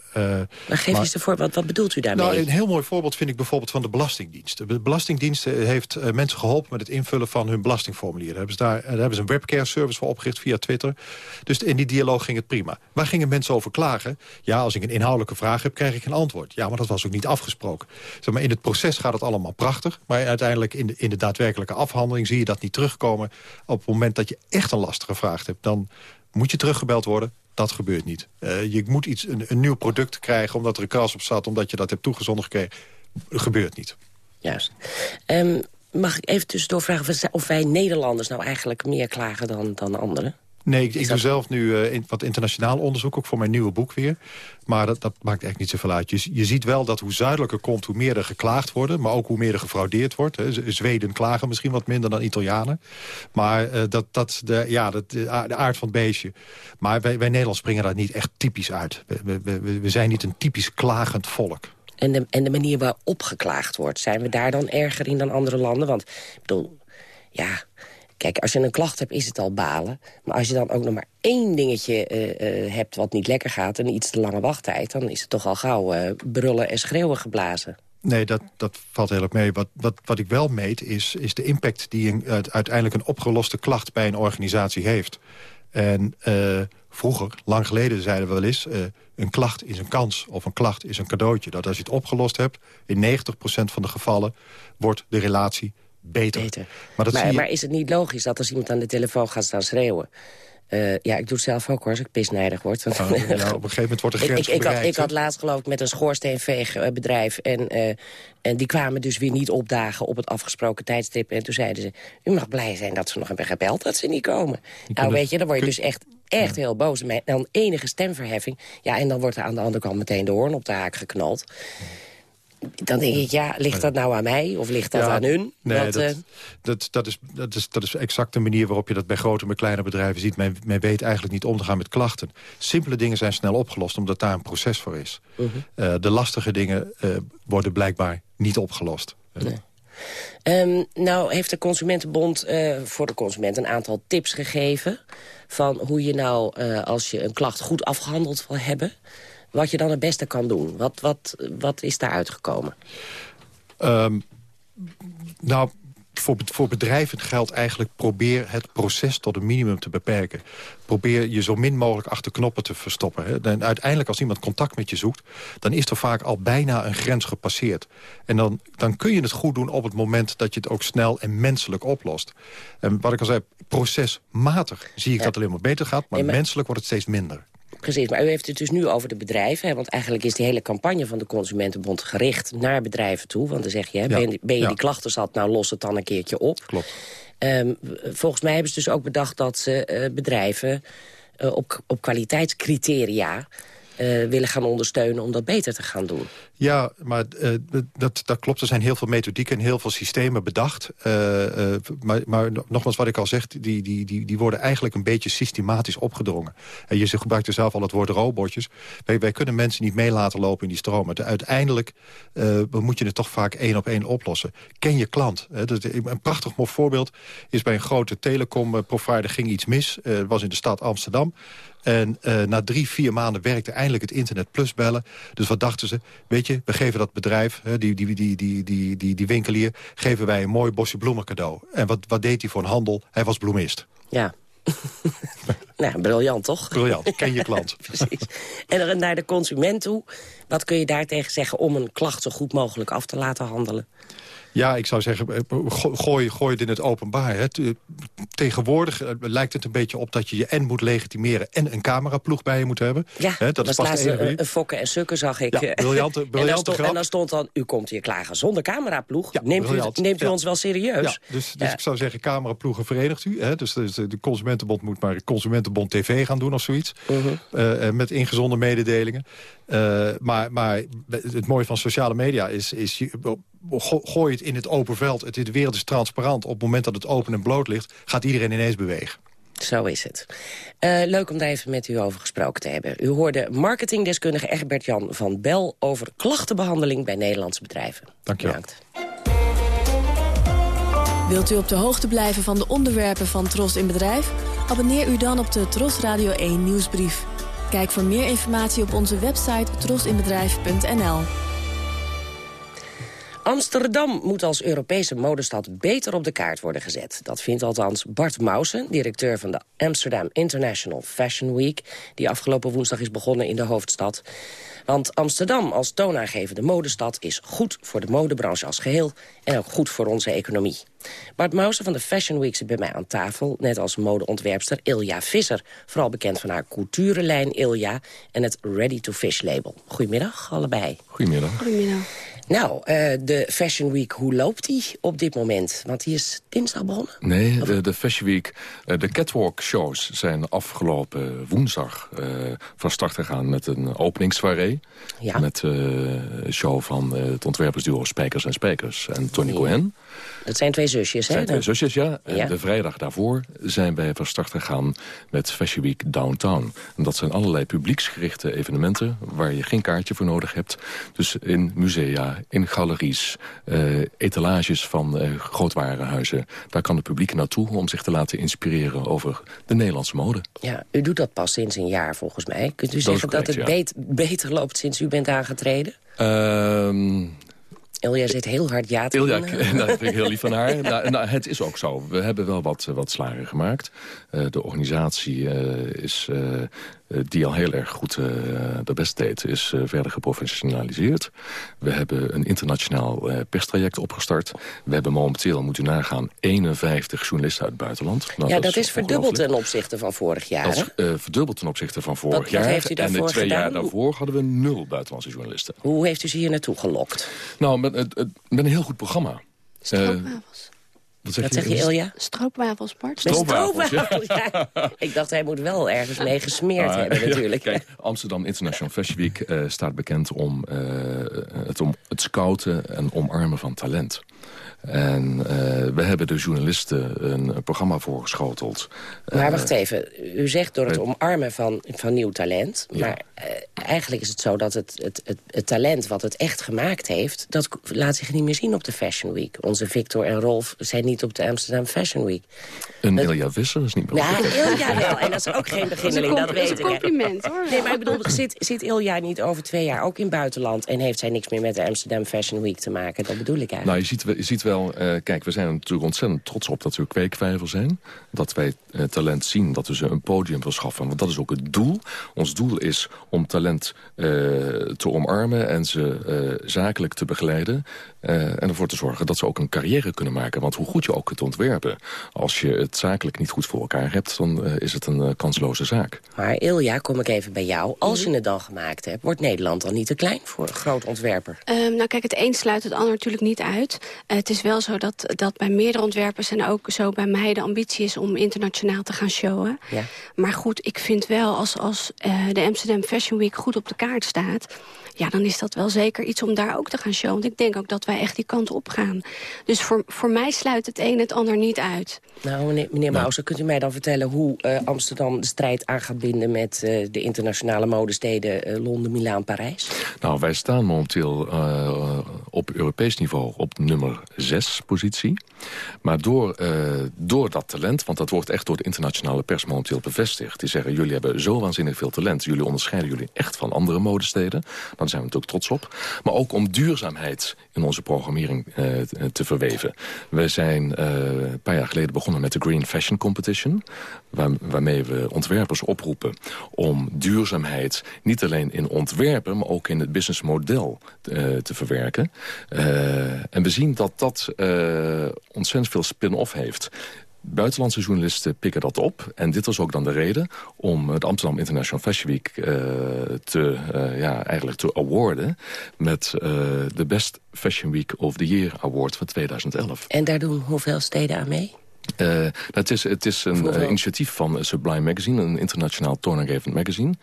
maar geef eens een voorbeeld, wat bedoelt u daarmee? Nou, een heel mooi voorbeeld vind ik bijvoorbeeld van de Belastingdienst. De Belastingdienst heeft uh, mensen geholpen met het invullen van hun belastingformulier. Daar hebben ze, daar, daar hebben ze een webcare service voor opgericht via Twitter. Dus in die dialoog ging het prima. Waar gingen mensen over klagen? Ja, als ik een inhoudelijke vraag heb, krijg ik een antwoord. Ja, maar dat was ook niet afgesproken. Zeg maar, in het proces gaat het allemaal prachtig. Maar uiteindelijk in de, in de daadwerkelijke afhandeling zie je dat niet terugkomen op het moment dat je echt een lastige vraag hebt... dan moet je teruggebeld worden. Dat gebeurt niet. Uh, je moet iets, een, nieuw product krijgen omdat er een kras op zat... omdat je dat hebt toegezonden gekregen. Gebeurt niet. Juist. Um, mag ik even tussendoor vragen of wij Nederlanders nou eigenlijk meer klagen dan, dan anderen? Nee, ik, ik doe zelf nu uh, wat internationaal onderzoek, ook voor mijn nieuwe boek weer. Maar dat, dat maakt echt niet zoveel uit. Je, je ziet wel dat hoe zuidelijker komt, hoe meer er geklaagd worden. Maar ook hoe meer er gefraudeerd wordt. Hè. Zweden klagen misschien wat minder dan Italianen. Maar uh, dat, dat, de, ja, dat, de aard van het beestje. Maar wij, wij Nederlands springen daar niet echt typisch uit. We, we, we zijn niet een typisch klagend volk. En de, en de manier waarop geklaagd wordt, zijn we daar dan erger in dan andere landen? Want ik bedoel, ja, Kijk, als je een klacht hebt, is het al balen. Maar als je dan ook nog maar één dingetje uh, uh, hebt wat niet lekker gaat... en iets te lange wachttijd, dan is het toch al gauw uh, brullen en schreeuwen geblazen. Nee, dat, dat valt heel erg mee. Wat, wat, wat ik wel meet, is, is de impact die een, uiteindelijk een opgeloste klacht bij een organisatie heeft. En vroeger, lang geleden, zeiden we wel eens... een klacht is een kans of een klacht is een cadeautje. Dat als je het opgelost hebt, in 90% van de gevallen wordt de relatie beter. Maar, dat maar, maar, is het niet logisch dat als iemand aan de telefoon gaat staan schreeuwen... Uh, ja, ik doe het zelf ook hoor, als ik pisnijdig word. Oh, ja, op een gegeven moment wordt de grens ik, ik, ik, had, ik had laatst geloof ik met een schoorsteenveegbedrijf... En, uh, en die kwamen dus weer niet opdagen op het afgesproken tijdstip. En toen zeiden ze, u mag blij zijn dat ze nog hebben gebeld dat ze niet komen. nou weet je, dan word je dus echt, echt heel boos. En dan enige stemverheffing. Ja, en dan wordt er aan de andere kant meteen de hoorn op de haak geknald. Dan denk ik, ja, ligt dat nou aan mij of ligt dat aan hun? Nee, dat, uh... dat, dat, is, dat, is, dat is exact de manier waarop je dat bij grote en bij kleine bedrijven ziet. Men, men weet eigenlijk niet om te gaan met klachten. Simpele dingen zijn snel opgelost, omdat daar een proces voor is. Uh -huh. uh, de lastige dingen uh, worden blijkbaar niet opgelost. Nee. Um, nou heeft de Consumentenbond uh, voor de consument een aantal tips gegeven... van hoe je nou, uh, als je een klacht goed afgehandeld wil hebben wat je dan het beste kan doen. Wat, wat, wat is daar uitgekomen? Um, nou, voor, voor bedrijven geldt eigenlijk... probeer het proces tot een minimum te beperken. Probeer je zo min mogelijk achter knoppen te verstoppen. Hè. En uiteindelijk als iemand contact met je zoekt... dan is er vaak al bijna een grens gepasseerd. En dan, dan kun je het goed doen op het moment dat je het ook snel en menselijk oplost. En wat ik al zei, procesmatig zie ik dat het alleen maar beter gaat... maar, menselijk wordt het steeds minder. Precies, maar u heeft het dus nu over de bedrijven. Hè, want eigenlijk is die hele campagne van de Consumentenbond gericht naar bedrijven toe. Want dan zeg je, hè, ben, je ben je die klachten zat, nou los het dan een keertje op. Klopt. Ehm, volgens mij hebben ze dus ook bedacht dat ze uh, bedrijven uh, op, op kwaliteitscriteria uh, willen gaan ondersteunen om dat beter te gaan doen. Ja, maar uh, dat, dat klopt. Er zijn heel veel methodieken en heel veel systemen bedacht. Uh, maar, maar, nogmaals, wat ik al zeg, die, die, die, die worden eigenlijk een beetje systematisch opgedrongen. En je gebruikte zelf al het woord robotjes. Wij, wij kunnen mensen niet mee laten lopen in die stromen. Uiteindelijk moet je het toch vaak één op één oplossen. Ken je klant. Dat, een prachtig voorbeeld is bij een grote telecom-provider ging iets mis. Het was in de stad Amsterdam. En uh, na drie, vier maanden werkte eindelijk het internet plus bellen. Dus wat dachten ze? Weet je, we geven dat bedrijf, die, die, die, die, die, die, die winkelier... geven wij een mooi bosje bloemen cadeau. En wat, wat deed hij voor een handel? Hij was bloemist. Ja. nou, briljant toch? Briljant, ken je klant. Precies. En dan naar de consument toe. Wat kun je daartegen zeggen om een klacht zo goed mogelijk af te laten handelen? Ja, ik zou zeggen, eh, gooi, gooi het in het openbaar. Hè. Tegenwoordig eh, lijkt het een beetje op dat je je en moet legitimeren... en een cameraploeg bij je moet hebben. Ja, Hè, dat is laatst een, een fokken en sukken zag ik. Ja, briljante, briljante en, dan stond, en dan stond dan, u komt hier klagen zonder cameraploeg. Ja, neemt u, neemt u ons wel serieus? Ja, dus, dus ik zou zeggen, cameraploegen verenigt u. Hè. Dus, de Consumentenbond moet maar Consumentenbond TV gaan doen of zoiets. Uh -huh. uh, met ingezonde mededelingen. Uh, maar, maar het mooie van sociale media is... is gooi het in het open veld. Het, de wereld is transparant. Op het moment dat het open en bloot ligt... gaat iedereen ineens bewegen. Zo is het. Uh, leuk om daar even met u over gesproken te hebben. U hoorde marketingdeskundige Egbert-Jan van Bel... over klachtenbehandeling bij Nederlandse bedrijven. Dank je wel. Wilt u op de hoogte blijven van de onderwerpen van Tros in Bedrijf? Abonneer u dan op de Tros Radio 1 nieuwsbrief. Kijk voor meer informatie op onze website trosinbedrijf.nl. Amsterdam moet als Europese modestad beter op de kaart worden gezet. Dat vindt althans Bart Mausen, directeur van de Amsterdam International Fashion Week... die afgelopen woensdag is begonnen in de hoofdstad. Want Amsterdam als toonaangevende modestad is goed voor de modebranche als geheel... en ook goed voor onze economie. Bart Mausen van de Fashion Week zit bij mij aan tafel... net als modeontwerpster Ilja Visser. Vooral bekend van haar couturelijn Ilja en het Ready to Fish label. Goedemiddag, allebei. Goedemiddag. Goedemiddag. Nou, uh, de Fashion Week, hoe loopt die op dit moment? Want die is dinsdag begonnen? Nee, de, de Fashion Week, uh, de catwalk shows zijn afgelopen woensdag uh, van start gegaan met een openingssoirée. Ja. Met een show van het ontwerpersduo Spijkers en Spijkers en Tony ja. Cohen. Dat zijn twee zusjes, hè? zijn twee zusjes, ja. En ja. de vrijdag daarvoor zijn wij van start gegaan met Fashion Week Downtown. En dat zijn allerlei publieksgerichte evenementen waar je geen kaartje voor nodig hebt. Dus in musea, in galeries, uh, etalages van uh, grootwarenhuizen. Daar kan het publiek naartoe om zich te laten inspireren over de Nederlandse mode. Ja, u doet dat pas sinds een jaar volgens mij. Kunt u zeggen dat, correct, dat het ja. beter loopt sinds u bent aangetreden? Uh, Ilja zit heel hard ja te Ilja, dat vind ik heel lief van haar. nou, nou, het is ook zo. We hebben wel wat, wat slagen gemaakt. Uh, de organisatie uh, is die al heel erg goed uh, de best deed, is uh, verder geprofessionaliseerd. We hebben een internationaal uh, perstraject opgestart. We hebben momenteel, moet u nagaan, 51 journalisten uit het buitenland. Nou, ja, dat, dat is, is verdubbeld ten opzichte van vorig jaar. Dat is verdubbeld ten opzichte van vorig wat, jaar. Wat heeft u en de twee gedaan? jaar daarvoor hadden we nul buitenlandse journalisten. Hoe heeft u ze hier naartoe gelokt? Nou, met, met, met een heel goed programma. Stroopwafels. Wat zeg, Wat zeg je, Ilja? Stroopwafels, Bart. Stroopwafels, ja. ja. Ik dacht, hij moet wel ergens mee gesmeerd ah, hebben natuurlijk. Ja, kijk, Amsterdam International Fashion Week uh, staat bekend om, uh, het, om het scouten en omarmen van talent. En uh, we hebben de journalisten een, een programma voorgeschoteld. Maar wacht even, u zegt door het omarmen van, van nieuw talent... maar ja. uh, eigenlijk is het zo dat het, het, het, het, talent wat het echt gemaakt heeft... dat laat zich niet meer zien op de Fashion Week. Onze Victor en Rolf zijn niet op de Amsterdam Fashion Week. Een het, Ilja Visser is niet meer Ja, Ilja wel. En dat is ook geen beginneling, dat, dat weet ik. Dat is een compliment, hoor. Nee, maar ik bedoel, zit, zit Ilja niet over twee jaar ook in buitenland... en heeft zij niks meer met de Amsterdam Fashion Week te maken? Dat bedoel ik eigenlijk. Nou, je ziet, je ziet wel, uh, kijk, we zijn natuurlijk ontzettend trots op dat we kweekvijver zijn. Dat wij uh, talent zien, dat we ze een podium verschaffen. Want dat is ook het doel. Ons doel is om talent uh, te omarmen en ze zakelijk te begeleiden. En ervoor te zorgen dat ze ook een carrière kunnen maken. Want hoe goed je ook kunt ontwerpen, als je het zakelijk niet goed voor elkaar hebt... dan is het een kansloze zaak. Maar Ilja, kom ik even bij jou. Als je het dan gemaakt hebt, wordt Nederland dan niet te klein voor een groot ontwerper? Um, nou kijk, het een sluit het ander natuurlijk niet uit. Uh, het is wel zo dat, dat bij meerdere ontwerpers en ook zo bij mij de ambitie is om internationaal te gaan showen. Ja. Maar goed, ik vind wel als, als uh, de Amsterdam Fashion Week goed op de kaart staat ja, dan is dat wel zeker iets om daar ook te gaan showen. Want ik denk ook dat wij echt die kant op gaan. Dus voor, voor mij sluit het een het ander niet uit. Nou, meneer, meneer nou. kunt u mij dan vertellen hoe uh, Amsterdam de strijd aan gaat binden... met uh, de internationale modesteden uh, Londen, Milaan, Parijs? Nou, wij staan momenteel op Europees niveau op nummer 6 positie. Maar door, door dat talent, want dat wordt echt door de internationale pers momenteel bevestigd... die zeggen, jullie hebben zo waanzinnig veel talent... jullie onderscheiden jullie echt van andere modesteden... Dan zijn we natuurlijk trots op. Maar ook om duurzaamheid in onze programmering uh, te verweven. We zijn uh, een paar jaar geleden begonnen met de Green Fashion Competition. Waar, waarmee we ontwerpers oproepen om duurzaamheid... niet alleen in ontwerpen, maar ook in het businessmodel uh, te verwerken. en we zien dat dat ontzettend veel spin-off heeft. Buitenlandse journalisten pikken dat op. En dit was ook dan de reden om het Amsterdam International Fashion Week uh, te, uh, ja, eigenlijk te awarden met uh, de Best Fashion Week of the Year Award van 2011. En daar doen hoeveel steden aan mee? Uh, het, is, het is een uh, initiatief van Sublime Magazine, een internationaal toonaangevend magazine.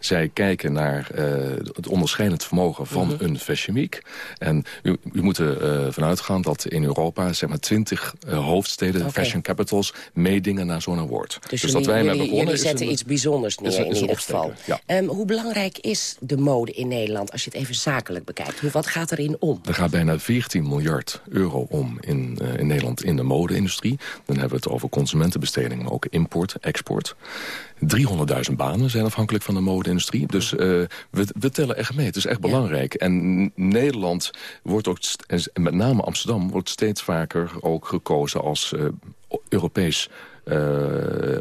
Zij kijken naar uh, het onderscheidend vermogen van mhm. -huh. een Fashion Week. En u, u moet er vanuit gaan dat in Europa zeg maar, 20 hoofdsteden, okay. fashion capitals, meedingen naar zo'n award. Dus, dus dat wij jullie, jullie zetten een, iets bijzonders neer is, is in ieder geval. Ja. Um, hoe belangrijk is de mode in Nederland als je het even zakelijk bekijkt? Hoe, wat gaat erin om? Er gaat bijna 14 miljard euro om in, in Nederland in de mode-industrie. Dan hebben we het over consumentenbesteding, maar ook import, export. 300.000 banen zijn afhankelijk van de mode-industrie. Dus uh, we, we, tellen echt mee. Het is echt belangrijk. En Nederland wordt ook, en met name Amsterdam... wordt steeds vaker ook gekozen als uh, Europees... Uh,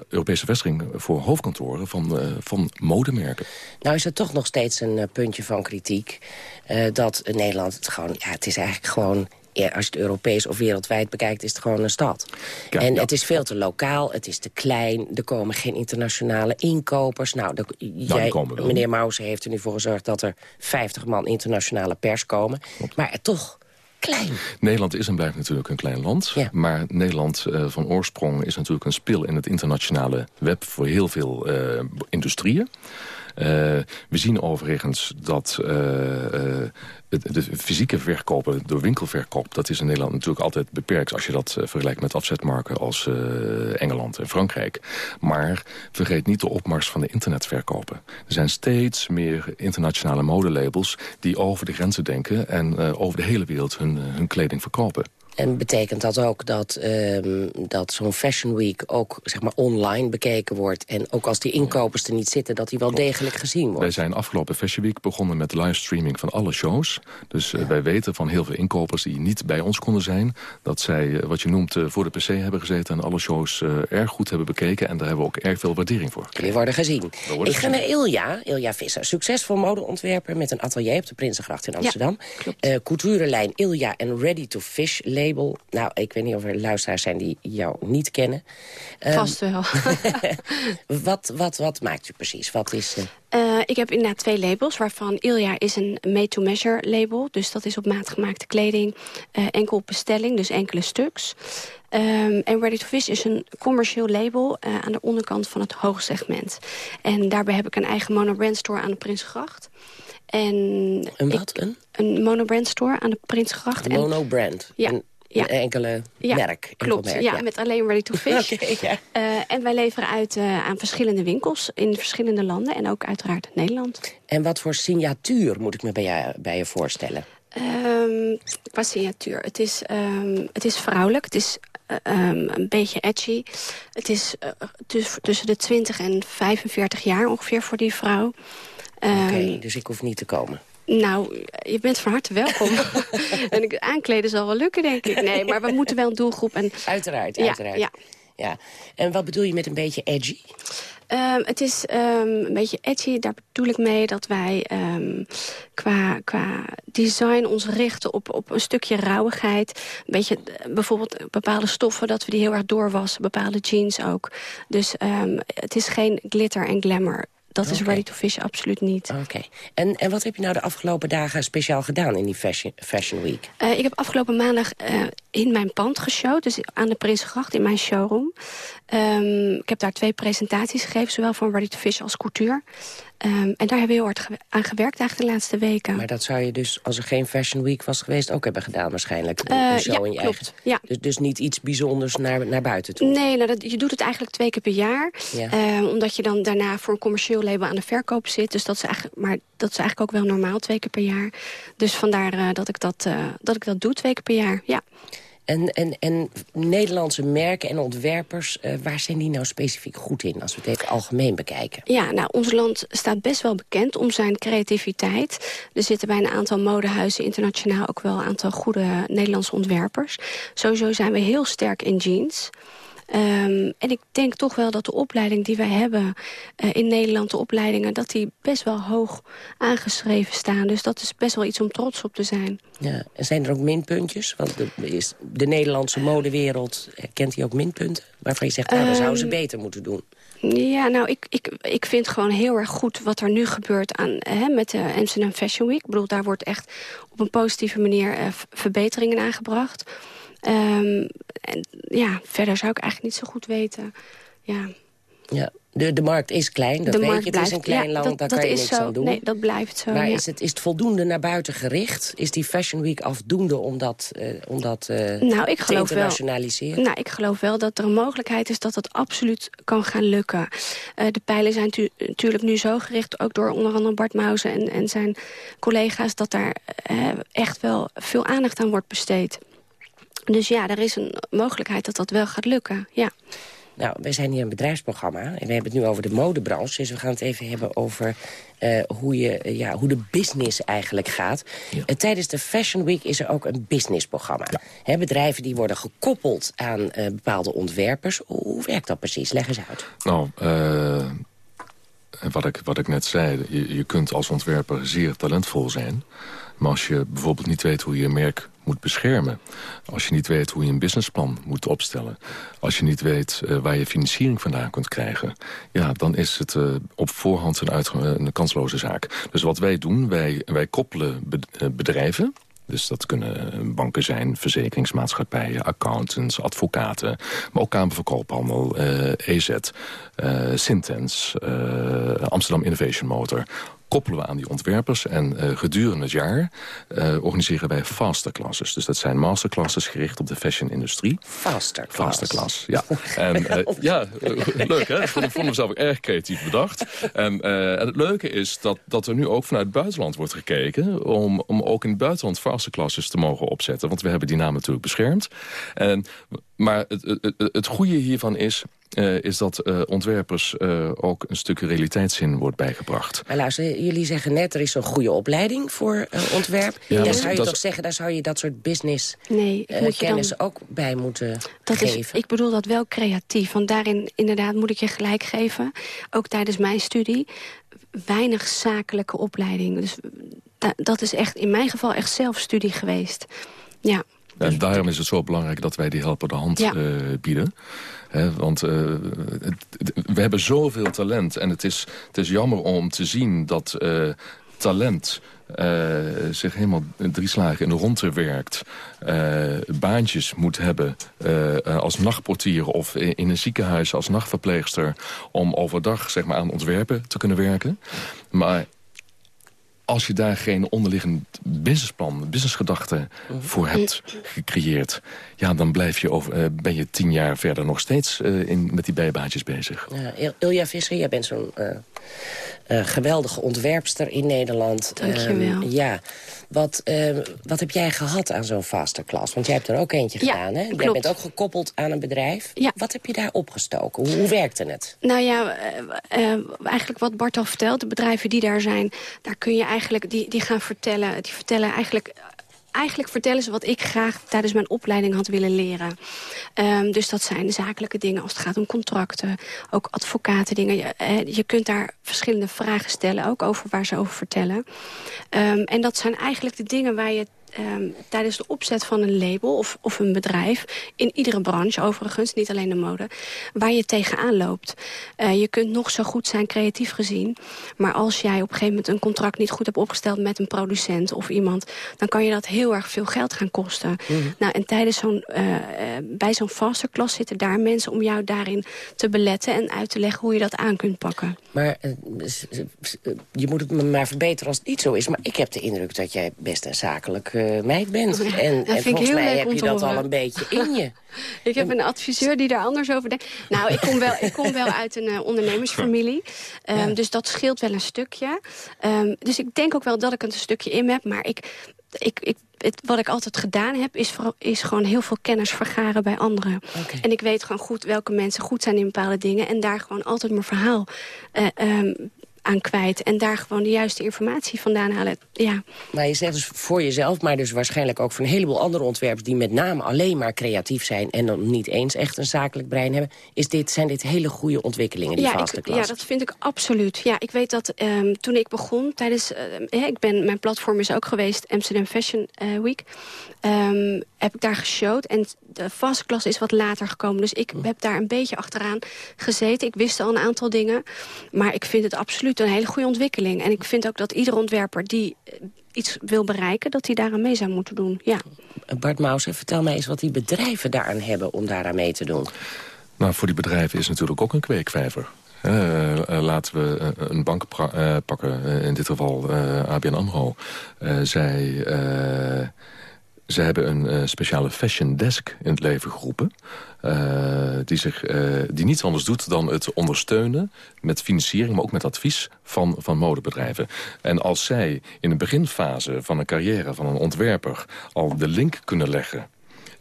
Europese vestiging voor hoofdkantoren van, uh, van modemerken. Nou is er toch nog steeds een uh, puntje van kritiek... dat Nederland het gewoon... Ja, het is eigenlijk gewoon ja, als je het Europees of wereldwijd bekijkt, is het gewoon een stad. en het is veel te lokaal, het is te klein, er komen geen internationale inkopers. Nou, de, jij, meneer Mauser heeft er nu voor gezorgd dat er 50 man internationale pers komen. Maar toch... Klein. Nederland is en blijft natuurlijk een klein land. Ja. Maar Nederland uh, van oorsprong is natuurlijk een spil in het internationale web... voor heel veel uh, industrieën. Uh, we zien overigens dat uh, uh, de fysieke verkopen, de winkelverkoop... dat is in Nederland natuurlijk altijd beperkt... als je dat vergelijkt met afzetmarken als Engeland en Frankrijk. Maar vergeet niet de opmars van de internetverkopen. Er zijn steeds meer internationale modelabels... die over de grenzen denken en over de hele wereld hun, hun kleding verkopen. En betekent dat ook dat, um, dat zo'n Fashion Week ook zeg maar, online bekeken wordt... en ook als die inkopers er niet zitten, dat die wel degelijk gezien wordt? Wij zijn afgelopen Fashion Week begonnen met livestreaming van alle shows. Dus uh, wij weten van heel veel inkopers die niet bij ons konden zijn... dat zij, uh, wat je noemt, uh, voor de pc hebben gezeten... en alle shows erg goed hebben bekeken. En daar hebben we ook erg veel waardering voor. Jullie worden gezien. Worden Ik ga naar Ilja, Ilja Visser. Succesvol modeontwerper met een atelier op de Prinsengracht in Amsterdam. Ja, couturelijn Ilja en Ready to Fish label. Nou, ik weet niet of er luisteraars zijn die jou niet kennen. Ehm, Vast wel. wat, wat, wat maakt u precies? Wat is... Uh... Uh, ik heb inderdaad twee labels, waarvan Ilja is een made-to-measure label. Dus dat is op maat gemaakte kleding, uh, enkel bestelling, dus enkele stuks. Um, en Ready to Fish is een commercieel label uh, aan de onderkant van het hoogsegment. En daarbij heb ik een eigen monobrand store aan de Prinsgracht. En een wat? Ik, een? een monobrand store aan de Prinsgracht. Monobrand? Ja. Ja. enkele ja, merk. Klopt, merk, ja, met alleen ready to fish. okay, ja. uh, en wij leveren uit uh, aan verschillende winkels in verschillende landen. En ook uiteraard Nederland. En wat voor signatuur moet ik me bij je, bij je voorstellen? Um, qua signatuur. Het is, um, het is vrouwelijk. Het is um, een beetje edgy. Het is uh, dus tussen de 20 en 45 jaar ongeveer voor die vrouw. Oké, okay, dus ik hoef niet te komen. Nou, je bent van harte welkom. en ik, aankleden zal wel lukken, denk ik. Nee, maar we moeten wel een doelgroep... En... Uiteraard, uiteraard. Ja, ja. En wat bedoel je met een beetje edgy? Um, het is um, een beetje edgy. Daar bedoel ik mee dat wij um, qua, qua design ons richten op, op een stukje rauwigheid. Een beetje, bijvoorbeeld bepaalde stoffen, dat we die heel erg doorwassen. Bepaalde jeans ook. Dus het is geen glitter en glamour dat is ready to fish absoluut niet. Oké. En, en wat heb je nou de afgelopen dagen speciaal gedaan in die Fashion, fashion Week? Uh, ik heb afgelopen maandag uh, in mijn pand geshowd. Dus aan de Prinsengracht in mijn showroom. Um, ik heb daar twee presentaties gegeven. Zowel voor Ready to Fish als couture. Um, en daar hebben we heel hard aan gewerkt eigenlijk de laatste weken. Maar dat zou je dus, als er geen Fashion Week was geweest... ook hebben gedaan waarschijnlijk? Uh, show ja, in je klopt. Eigen... Ja. Dus, dus niet iets bijzonders naar, naar buiten toe? Nee, nou dat, je doet het eigenlijk twee keer per jaar. Ja. Uh, omdat je dan daarna voor een commercieel label aan de verkoop zit. Dus dat is eigenlijk, maar dat is eigenlijk ook wel normaal, twee keer per jaar. Dus vandaar uh, dat, ik dat, dat ik dat doe, twee keer per jaar, ja. En, en, en Nederlandse merken en ontwerpers, uh, waar zijn die nou specifiek goed in... als we het even algemeen bekijken? Ja, nou, ons land staat best wel bekend om zijn creativiteit. Er zitten bij een aantal modehuizen internationaal ook wel een aantal goede Nederlandse ontwerpers. Sowieso zijn we heel sterk in jeans... Um, en ik denk toch wel dat de opleiding die wij hebben uh, in Nederland... de opleidingen, dat die best wel hoog aangeschreven staan. Dus dat is best wel iets om trots op te zijn. Ja, en zijn er ook minpuntjes? Want de, is de Nederlandse modewereld, kent die ook minpunten? Waarvan je zegt, nou, dat zouden ze beter moeten doen. Ja, nou, ik, ik, ik vind gewoon heel erg goed wat er nu gebeurt aan, hè, met de Amsterdam Fashion Week. Ik bedoel, daar wordt echt op een positieve manier uh, verbeteringen aangebracht. Um, en ja, verder zou ik eigenlijk niet zo goed weten. Ja. Ja, de, de markt is klein, dat de weet je. Blijft, het is een klein ja, land, dat, daar dat kan je niks zo. aan doen. Nee, dat blijft zo, Maar ja. is, het, is het voldoende naar buiten gericht? Is die Fashion Week afdoende om dat, uh, om dat uh, nou, ik te geloof internationaliseren? Wel, nou, ik geloof wel dat er een mogelijkheid is dat het absoluut kan gaan lukken. Uh, de pijlen zijn tu natuurlijk nu zo gericht, ook door onder andere Bart Mauzen en, en zijn collega's... dat daar echt wel veel aandacht aan wordt besteed. Dus ja, er is een mogelijkheid dat dat wel gaat lukken, ja. Nou, wij zijn hier een bedrijfsprogramma en we hebben het nu over de modebranche. Dus we gaan het even hebben over uh, hoe, je, uh, ja, hoe de business eigenlijk gaat. Ja. Uh, tijdens de Fashion Week is er ook een businessprogramma. Ja. He, bedrijven die worden gekoppeld aan bepaalde ontwerpers. Hoe werkt dat precies? Leg eens uit. Nou, wat, ik, wat ik net zei, je, je kunt als ontwerper zeer talentvol zijn... Maar als je bijvoorbeeld niet weet hoe je merk moet beschermen... als je niet weet hoe je een businessplan moet opstellen... als je niet weet uh, waar je financiering vandaan kunt krijgen... ja, dan is het uh, op voorhand een, een kansloze zaak. Dus wat wij doen, wij, wij koppelen bedrijven... Dus dat kunnen banken zijn, verzekeringsmaatschappijen, accountants, advocaten. Maar ook Kamer van Koophandel, EZ, uh, Sintens, uh, Amsterdam Innovation Motor koppelen we aan die ontwerpers. En uh, gedurende het jaar uh, organiseren wij masterclasses. Dus dat zijn masterclasses gericht op de fashion-industrie. Masterclass. Masterclass, ja. en, uh, ja, leuk hè? Ik vond, vond mezelf ook erg creatief bedacht. En, en, het leuke is dat, dat er nu ook vanuit het buitenland wordt gekeken... om, om ook in het buitenland masterclasses te mogen opzetten. Want we hebben die naam natuurlijk beschermd. En, maar het, het, het goede hiervan is... Uh, is dat uh, ontwerpers uh, ook een stuk realiteitszin wordt bijgebracht. Maar luister, jullie zeggen net, er is een goede opleiding voor ontwerp. Ja, dan zou je dat toch zeggen, daar zou je dat soort business nee, moet je kennis dan... ook bij moeten dat geven. Is, ik bedoel dat wel creatief, want daarin inderdaad moet ik je gelijk geven. Ook tijdens mijn studie, weinig zakelijke opleiding. Dus dat is echt in mijn geval echt zelfstudie geweest. Ja. En daarom is het zo belangrijk dat wij die helpende hand ja. uh, bieden. Want het, we hebben zoveel talent. En het is, het is jammer om te zien dat uh, talent... Uh, zich helemaal drie slagen in de ronde werkt... baantjes moet hebben als nachtportier... of in, in een ziekenhuis als nachtverpleegster... om overdag zeg maar, aan ontwerpen te kunnen werken. Maar als je daar geen onderliggend businessplan, businessgedachte voor hebt gecreëerd... ja, dan blijf je over, uh, ben je tien jaar verder nog steeds uh, in, met die bijbaantjes bezig. Ja, Il Ilja Visser, jij bent zo'n uh, geweldige ontwerpster in Nederland. Dank je wel. ja, wat, wat heb jij gehad aan zo'n masterclass? Want jij hebt er ook eentje ja, gedaan, hè? Jij klopt. bent ook gekoppeld aan een bedrijf. Ja. Wat heb je daar opgestoken? Hoe, hoe werkte het? Nou ja, eigenlijk wat Bart al vertelt, de bedrijven die daar zijn... daar kun je eigenlijk, die, die gaan vertellen, die vertellen eigenlijk eigenlijk vertellen ze wat ik graag tijdens mijn opleiding had willen leren. Um, dus dat zijn zakelijke dingen als het gaat om contracten. Ook advocaten dingen. Je, eh, je kunt daar verschillende vragen stellen. Ook over waar ze over vertellen. Um, en dat zijn eigenlijk de dingen waar je um, tijdens de opzet van een label of, of een bedrijf... in iedere branche overigens, niet alleen de mode... waar je tegenaan loopt. Uh, je kunt nog zo goed zijn creatief gezien... maar als jij op een gegeven moment een contract niet goed hebt opgesteld... met een producent of iemand... dan kan je dat heel erg veel geld gaan kosten. Mm -hmm. Nou, en tijdens zo'n uh, bij zo'n masterclass zitten daar mensen... om jou daarin te beletten en uit te leggen hoe je dat aan kunt pakken. Maar je moet het me maar verbeteren als het niet zo is. Maar ik heb de indruk dat jij best een zakelijk uh, meid bent. Ja, en, en volgens mij heb je dat al een beetje in je. ik heb een adviseur die daar anders over denkt. Nou, ik kom wel, ik kom wel uit een uh, ondernemersfamilie. Um, ja. Dus dat scheelt wel een stukje. Um, dus ik denk ook wel dat ik een stukje in heb. Maar ik, ik, ik het, wat ik altijd gedaan heb, is, voor, is gewoon heel veel kennis vergaren bij anderen. Okay. En ik weet gewoon goed welke mensen goed zijn in bepaalde dingen. En daar gewoon altijd mijn verhaal uh, um, aan kwijt. En daar gewoon de juiste informatie vandaan halen. Ja. Maar je zegt dus voor jezelf, maar dus waarschijnlijk ook voor een heleboel andere ontwerpers... die met name alleen maar creatief zijn en dan niet eens echt een zakelijk brein hebben... Is dit, zijn dit hele goede ontwikkelingen, die ja, vaste ik, klas? Ja, dat vind ik absoluut. Ja, ik weet dat um, toen ik begon tijdens... Uh, ik ben, mijn platform is ook geweest, Amsterdam Fashion uh, Week. Um, heb ik daar geshowd. En de vaste klas is wat later gekomen. Dus ik heb daar een beetje achteraan gezeten. Ik wist al een aantal dingen. Maar ik vind het absoluut een hele goede ontwikkeling. En ik vind ook dat iedere ontwerper die iets wil bereiken... dat hij daaraan mee zou moeten doen, ja. Bart Mauser, vertel mij eens wat die bedrijven daaraan hebben... om daaraan mee te doen. Nou, voor die bedrijven is natuurlijk ook een kweekvijver. Uh, uh, laten we uh, een bank pakken, in dit geval ABN AMRO. zij... Ze hebben een uh, speciale fashion desk in het leven geroepen. Uh, die, zich, uh, die niets anders doet dan het ondersteunen met financiering... maar ook met advies van, van modebedrijven. En als zij in de beginfase van een carrière van een ontwerper... al de link kunnen leggen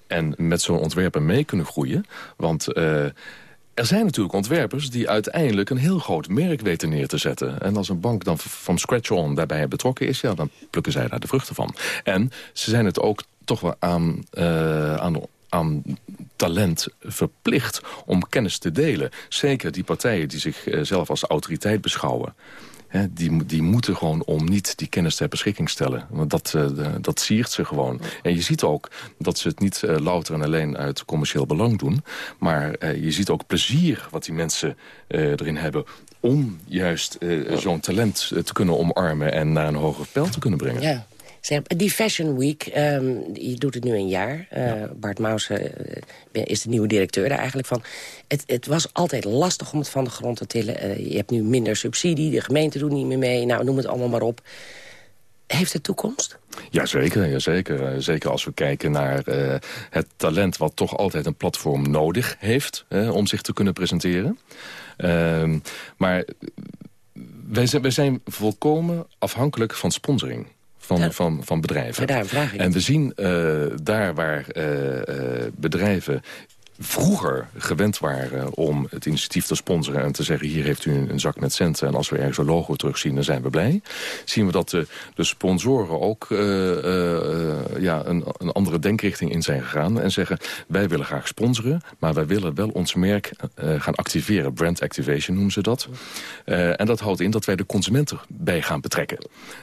en met zo'n ontwerper mee kunnen groeien... want... Er zijn natuurlijk ontwerpers die uiteindelijk een heel groot merk weten neer te zetten. En als een bank dan van scratch on daarbij betrokken is... Ja, dan plukken zij daar de vruchten van. En ze zijn het ook toch wel aan, uh, aan, aan talent verplicht om kennis te delen. Zeker die partijen die zichzelf uh, als autoriteit beschouwen. He, die, die moeten gewoon om niet die kennis ter beschikking stellen. Want dat, uh, dat siert ze gewoon. En je ziet ook dat ze het niet uh, louter en alleen uit commercieel belang doen. Maar uh, je ziet ook plezier wat die mensen erin hebben om juist zo'n talent te kunnen omarmen... en naar een hoger pijl te kunnen brengen. Ja. Zeg, die Fashion Week, um, je doet het nu een jaar. Uh, ja. Bart Mausen uh, is de nieuwe directeur daar eigenlijk van. Het, het, was altijd lastig om het van de grond te tillen. Uh, je hebt nu minder subsidie, de gemeente doet niet meer mee. Nou, noem het allemaal maar op. Heeft het toekomst? Jazeker, jazeker. Zeker als we kijken naar uh, het talent... wat toch altijd een platform nodig heeft om zich te kunnen presenteren. Uh, maar wij zijn, wij zijn volkomen afhankelijk van sponsoring van, ja. van, van bedrijven. en we zien uh, daar waar uh, uh, bedrijven vroeger gewend waren om het initiatief te sponsoren... en te zeggen, hier heeft u een, een, zak met centen... en als we ergens een logo terugzien, dan zijn we blij. Zien we dat de, de sponsoren ook uh, uh, ja, een, een, andere denkrichting in zijn gegaan... en zeggen, wij willen graag sponsoren... maar wij willen wel ons merk uh, gaan activeren. Brand activation noemen ze dat. en dat houdt in dat wij de consumenten bij gaan betrekken.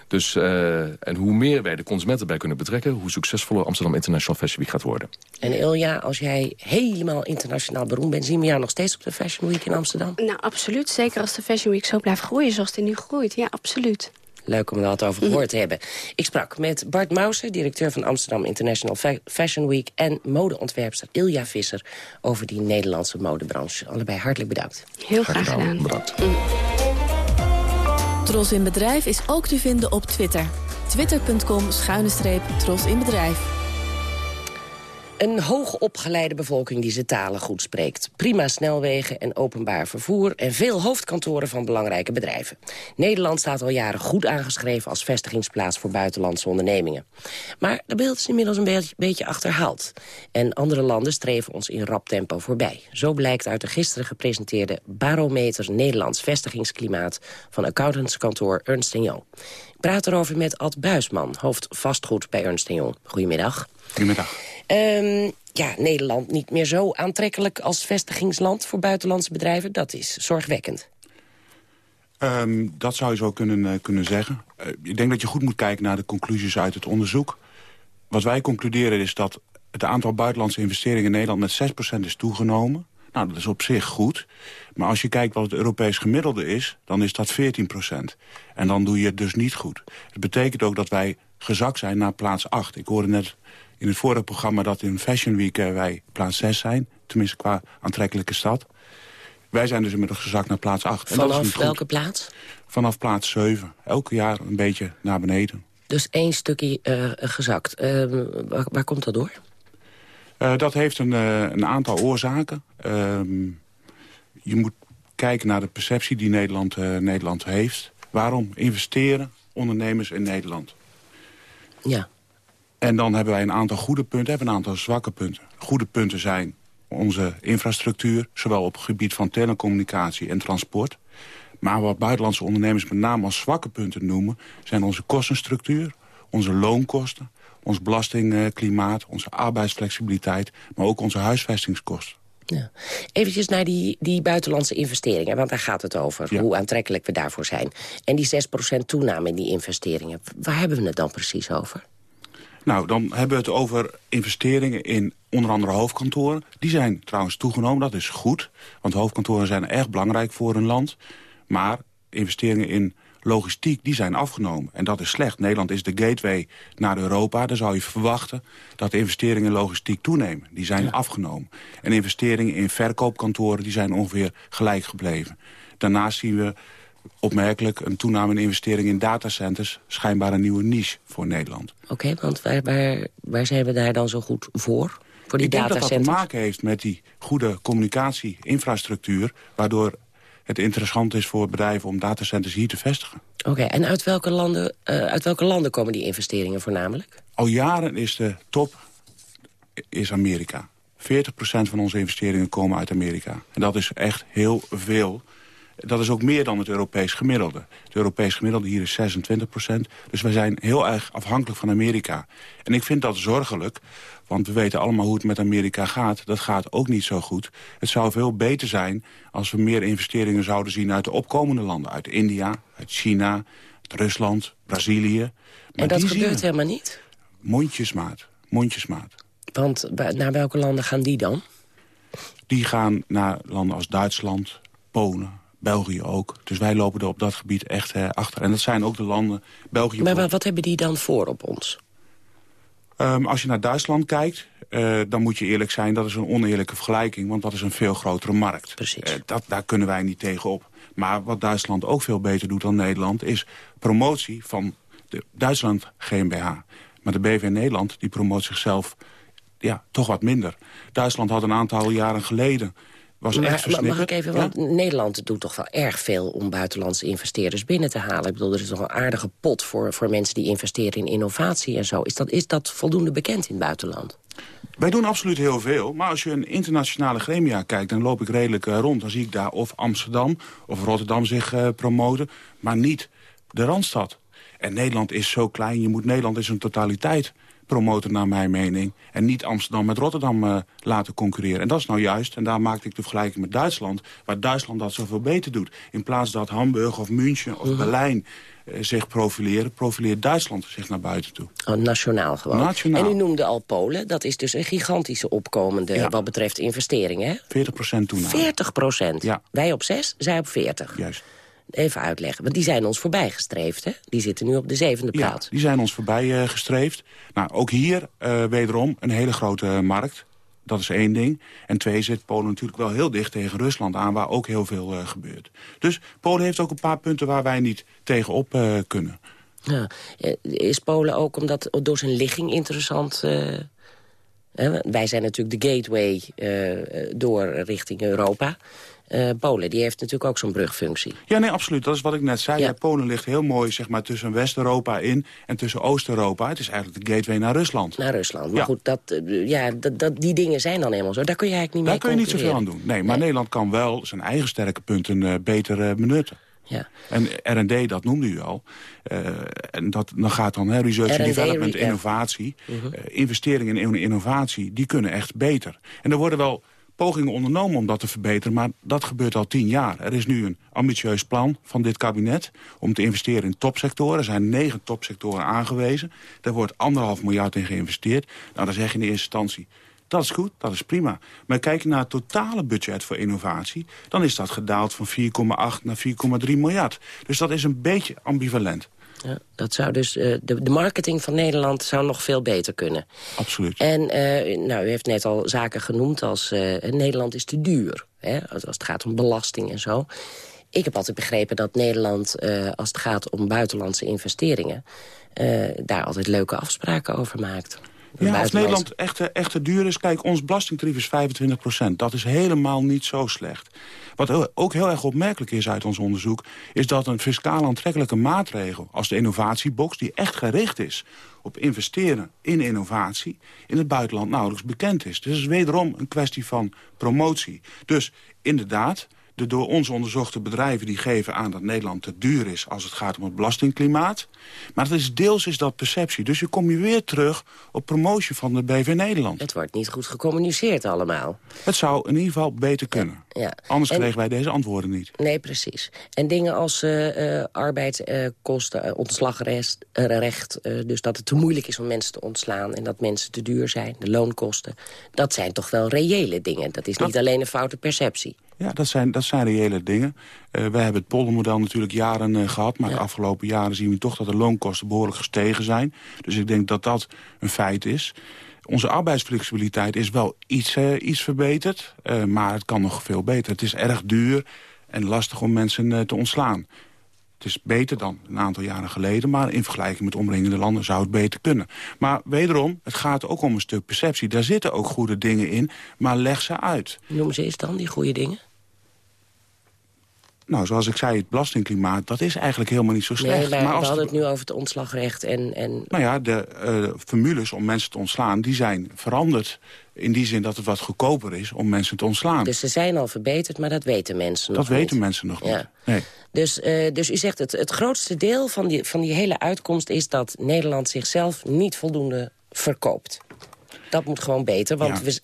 Dus, en hoe meer wij de consumenten bij kunnen betrekken... hoe succesvoller Amsterdam International Fashion Week gaat worden. En Ilja, als jij helemaal internationaal beroemd bent... zien we jou nog steeds op de Fashion Week in Amsterdam? Nou, absoluut. Zeker als de Fashion Week zo blijft groeien zoals die nu groeit. Ja, absoluut. Leuk om dat over gehoord te hebben. Ik sprak met Bart Mauser, directeur van Amsterdam International Fa Fashion Week... en modeontwerpster Ilja Visser over die Nederlandse modebranche. Allebei hartelijk bedankt. Heel graag, graag gedaan. Bedankt. Mm. Tros in Bedrijf is ook te vinden op Twitter. Twitter.com schuine streep Tros in Bedrijf. Een hoogopgeleide bevolking die zijn talen goed spreekt. Prima snelwegen en openbaar vervoer... en veel hoofdkantoren van belangrijke bedrijven. Nederland staat al jaren goed aangeschreven... als vestigingsplaats voor buitenlandse ondernemingen. Maar de beeld is inmiddels een beetje, beetje achterhaald. En andere landen streven ons in rap tempo voorbij. Zo blijkt uit de gisteren gepresenteerde Barometer Nederlands Vestigingsklimaat... van accountantskantoor Ernst Young. Ik praat erover met Ad Buisman, hoofd vastgoed bij Ernst Young. Goedemiddag. Goedemiddag. Um, ja, Nederland niet meer zo aantrekkelijk als vestigingsland voor buitenlandse bedrijven. Dat is zorgwekkend. Um, dat zou je zo kunnen, uh, kunnen zeggen. Uh, ik denk dat je goed moet kijken naar de conclusies uit het onderzoek. Wat wij concluderen is dat het aantal buitenlandse investeringen in Nederland met 6% is toegenomen. Nou, dat is op zich goed. Maar als je kijkt wat het Europees gemiddelde is, dan is dat 14% En dan doe je het dus niet goed. Het betekent ook dat wij gezakt zijn naar plaats 8. Ik hoorde net in het vorige programma dat in Fashion Week eh, wij plaats 6 zijn. Tenminste qua aantrekkelijke stad. Wij zijn dus inmiddels gezakt naar plaats 8. Vanaf welke plaats? Vanaf plaats 7. Elke jaar een beetje naar beneden. Dus één stukje uh, gezakt. Uh, waar, waar, komt dat door? Uh, dat heeft een, een aantal oorzaken. Ehm, je moet kijken naar de perceptie die Nederland, Nederland heeft. Waarom investeren ondernemers in Nederland? Ja. En dan hebben wij een aantal goede punten, hebben een aantal zwakke punten. Goede punten zijn onze infrastructuur, zowel op het gebied van telecommunicatie en transport. Maar wat buitenlandse ondernemers met name als zwakke punten noemen... zijn onze kostenstructuur, onze loonkosten, ons belastingklimaat... onze arbeidsflexibiliteit, maar ook onze huisvestingskosten. Ja. Eventjes naar die, die buitenlandse investeringen, want daar gaat het over. Hoe aantrekkelijk we daarvoor zijn. En die 6% toename in die investeringen, waar hebben we het dan precies over? Nou, dan hebben we het over investeringen in onder andere hoofdkantoren. Die zijn trouwens toegenomen, dat is goed. Want hoofdkantoren zijn erg belangrijk voor een land. Maar investeringen in logistiek, die zijn afgenomen. En dat is slecht. Nederland is de gateway naar Europa. Dan zou je verwachten dat de investeringen in logistiek toenemen. Die zijn afgenomen. En investeringen in verkoopkantoren, die zijn ongeveer gelijk gebleven. Daarnaast zien we opmerkelijk een toename in investeringen in datacenters... schijnbaar een nieuwe niche voor Nederland. Oké, want waar, waar, waar zijn we daar dan zo goed voor? Voor die Ik denk dat dat te maken heeft met die goede communicatie-infrastructuur... waardoor het interessant is voor bedrijven om datacenters hier te vestigen. Oké, en uit welke, landen, uh, uit welke landen komen die investeringen voornamelijk? Al jaren is de top is Amerika. 40% van onze investeringen komen uit Amerika. En dat is echt heel veel. Dat is ook meer dan het Europees gemiddelde. Het Europees gemiddelde hier is 26 procent. Dus wij zijn heel erg afhankelijk van Amerika. En ik vind dat zorgelijk, want we weten allemaal hoe het met Amerika gaat. Dat gaat ook niet zo goed. Het zou veel beter zijn als we meer investeringen zouden zien... uit de opkomende landen. Uit India, uit China, uit Rusland, Brazilië. Maar en dat gebeurt helemaal niet? Mondjesmaat, mondjesmaat. Want naar welke landen gaan die dan? Die gaan naar landen als Duitsland, Polen, België ook. Dus wij lopen er op dat gebied echt eh, achter. En dat zijn ook de landen... België maar, wat hebben die dan voor op ons? Um, als je naar Duitsland kijkt, uh, dan moet je eerlijk zijn... dat is een oneerlijke vergelijking, want dat is een veel grotere markt. Precies. Uh, dat, daar kunnen wij niet tegenop. Maar wat Duitsland ook veel beter doet dan Nederland... is promotie van de Duitsland GmbH. Maar de BV Nederland die promoot zichzelf ja, toch wat minder. Duitsland had een aantal jaren geleden was maar, echt Mag ik even, want Nederland doet toch wel erg veel om buitenlandse investeerders binnen te halen. Ik bedoel, er is toch een aardige pot voor, voor mensen die investeren in innovatie en zo. Is dat, is dat voldoende bekend in het buitenland? Wij doen absoluut heel veel, maar als je een internationale gremia kijkt... dan loop ik redelijk uh, rond. Dan zie ik daar of Amsterdam of Rotterdam zich uh, promoten, maar niet de Randstad. En Nederland is zo klein, je moet Nederland is een totaliteit promoten naar mijn mening. En niet Amsterdam met Rotterdam uh, laten concurreren. En dat is nou juist, en daar maakte ik de vergelijking met Duitsland... waar Duitsland dat zoveel beter doet. In plaats dat Hamburg of München of mhm. Berlijn uh, zich profileren... profileert Duitsland zich naar buiten toe. Oh, nationaal gewoon. Nationaal. En u noemde al Polen. Dat is dus een gigantische opkomende ja. wat betreft investeringen. 40 procent toename. 40 procent? Ja. Wij op 6, zij op 40. Juist even uitleggen. Want die zijn ons voorbij gestreefd, hè? Die zitten nu op de zevende plaats. Ja, die zijn ons voorbij uh, gestreefd. Nou, ook hier uh, wederom een hele grote markt. Dat is één ding. En twee zit Polen natuurlijk wel heel dicht tegen Rusland aan... waar ook heel veel uh, gebeurt. Dus Polen heeft ook een paar punten waar wij niet tegenop kunnen. Ja. Is Polen ook omdat door zijn ligging interessant wij zijn natuurlijk de gateway door richting Europa. Uh, Polen, die heeft natuurlijk ook zo'n brugfunctie. Ja, nee, absoluut. Dat is wat ik net zei. Ja. Polen ligt heel mooi zeg maar, tussen West-Europa in en tussen Oost-Europa. Het is eigenlijk de gateway naar Rusland. Naar Rusland. Maar goed, dat, eh, ja, dat, dat, die dingen zijn dan helemaal zo. Daar kun je eigenlijk niet Daar mee Daar kun je niet zoveel aan doen. Nee, maar Nederland kan wel zijn eigen sterke punten uh, beter benutten. Ja. En R&D, dat noemde u al. en dat, dan gaat dan hè, research and development, innovatie. Mhm. investeringen in innovatie, die kunnen echt beter. En er worden wel pogingen ondernomen om dat te verbeteren. Maar dat gebeurt al tien jaar. Er is nu een ambitieus plan van dit kabinet om te investeren in topsectoren. Er zijn negen topsectoren aangewezen. Daar wordt anderhalf miljard in geïnvesteerd. Nou, dan zeg je in de eerste instantie... Dat is goed, dat is prima. Maar kijk je naar het totale budget voor innovatie... dan is dat gedaald van 4,8 naar 4,3 miljard. Dus dat is een beetje ambivalent. Ja, dat zou dus, uh, de, de, marketing van Nederland zou nog veel beter kunnen. Absoluut. En uh, nou, u heeft net al zaken genoemd als uh, Nederland is te duur. Hè, als het gaat om belasting en zo. Ik heb altijd begrepen dat Nederland, als het gaat om buitenlandse investeringen... daar altijd leuke afspraken over maakt. Ja, als Nederland echt, echt te duur is... Kijk, ons belastingtarief is 25 procent. Dat is helemaal niet zo slecht. Wat ook heel erg opmerkelijk is uit ons onderzoek... is dat een fiscaal aantrekkelijke maatregel als de innovatiebox... die echt gericht is op investeren in innovatie... in het buitenland nauwelijks bekend is. Dus het is wederom een kwestie van promotie. Dus inderdaad, de door ons onderzochte bedrijven die geven aan dat Nederland te duur is als het gaat om het belastingklimaat. Maar dat is, deels is dat perceptie. Dus je kom je weer terug op promotie van de BV Nederland. Het wordt niet goed gecommuniceerd allemaal. Het zou in ieder geval beter kunnen. Ja. Anders kregen wij deze antwoorden niet. Nee, precies. En dingen als uh, arbeidskosten, uh, ontslagrecht, dus dat het te moeilijk is om mensen te ontslaan... en dat mensen te duur zijn, de loonkosten... dat zijn toch wel reële dingen. Dat is niet alleen een foute perceptie. Ja, dat zijn, dat zijn reële dingen. Uh, wij hebben het poldermodel natuurlijk jaren uh, gehad... maar de afgelopen jaren zien we toch dat de loonkosten behoorlijk gestegen zijn. Dus ik denk dat dat een feit is. Onze arbeidsflexibiliteit is wel iets, uh, iets verbeterd, maar het kan nog veel beter. Het is erg duur en lastig om mensen te ontslaan. Het is beter dan een aantal jaren geleden... maar in vergelijking met omringende landen zou het beter kunnen. Maar wederom, het gaat ook om een stuk perceptie. Daar zitten ook goede dingen in, maar leg ze uit. Noem ze eens dan, die goede dingen? Nou, zoals ik zei, het belastingklimaat, dat is eigenlijk helemaal niet zo slecht. Nee, maar, als we hadden het nu over het ontslagrecht en... en... Nou ja, de uh, formules om mensen te ontslaan, die zijn veranderd. In die zin dat het wat goedkoper is om mensen te ontslaan. Dus ze zijn al verbeterd, maar dat weten mensen nog Dat weten mensen nog niet, nee. Dus, uh, dus u zegt, het, het grootste deel van die, van die hele uitkomst is dat Nederland zichzelf niet voldoende verkoopt. Dat moet gewoon beter, want we,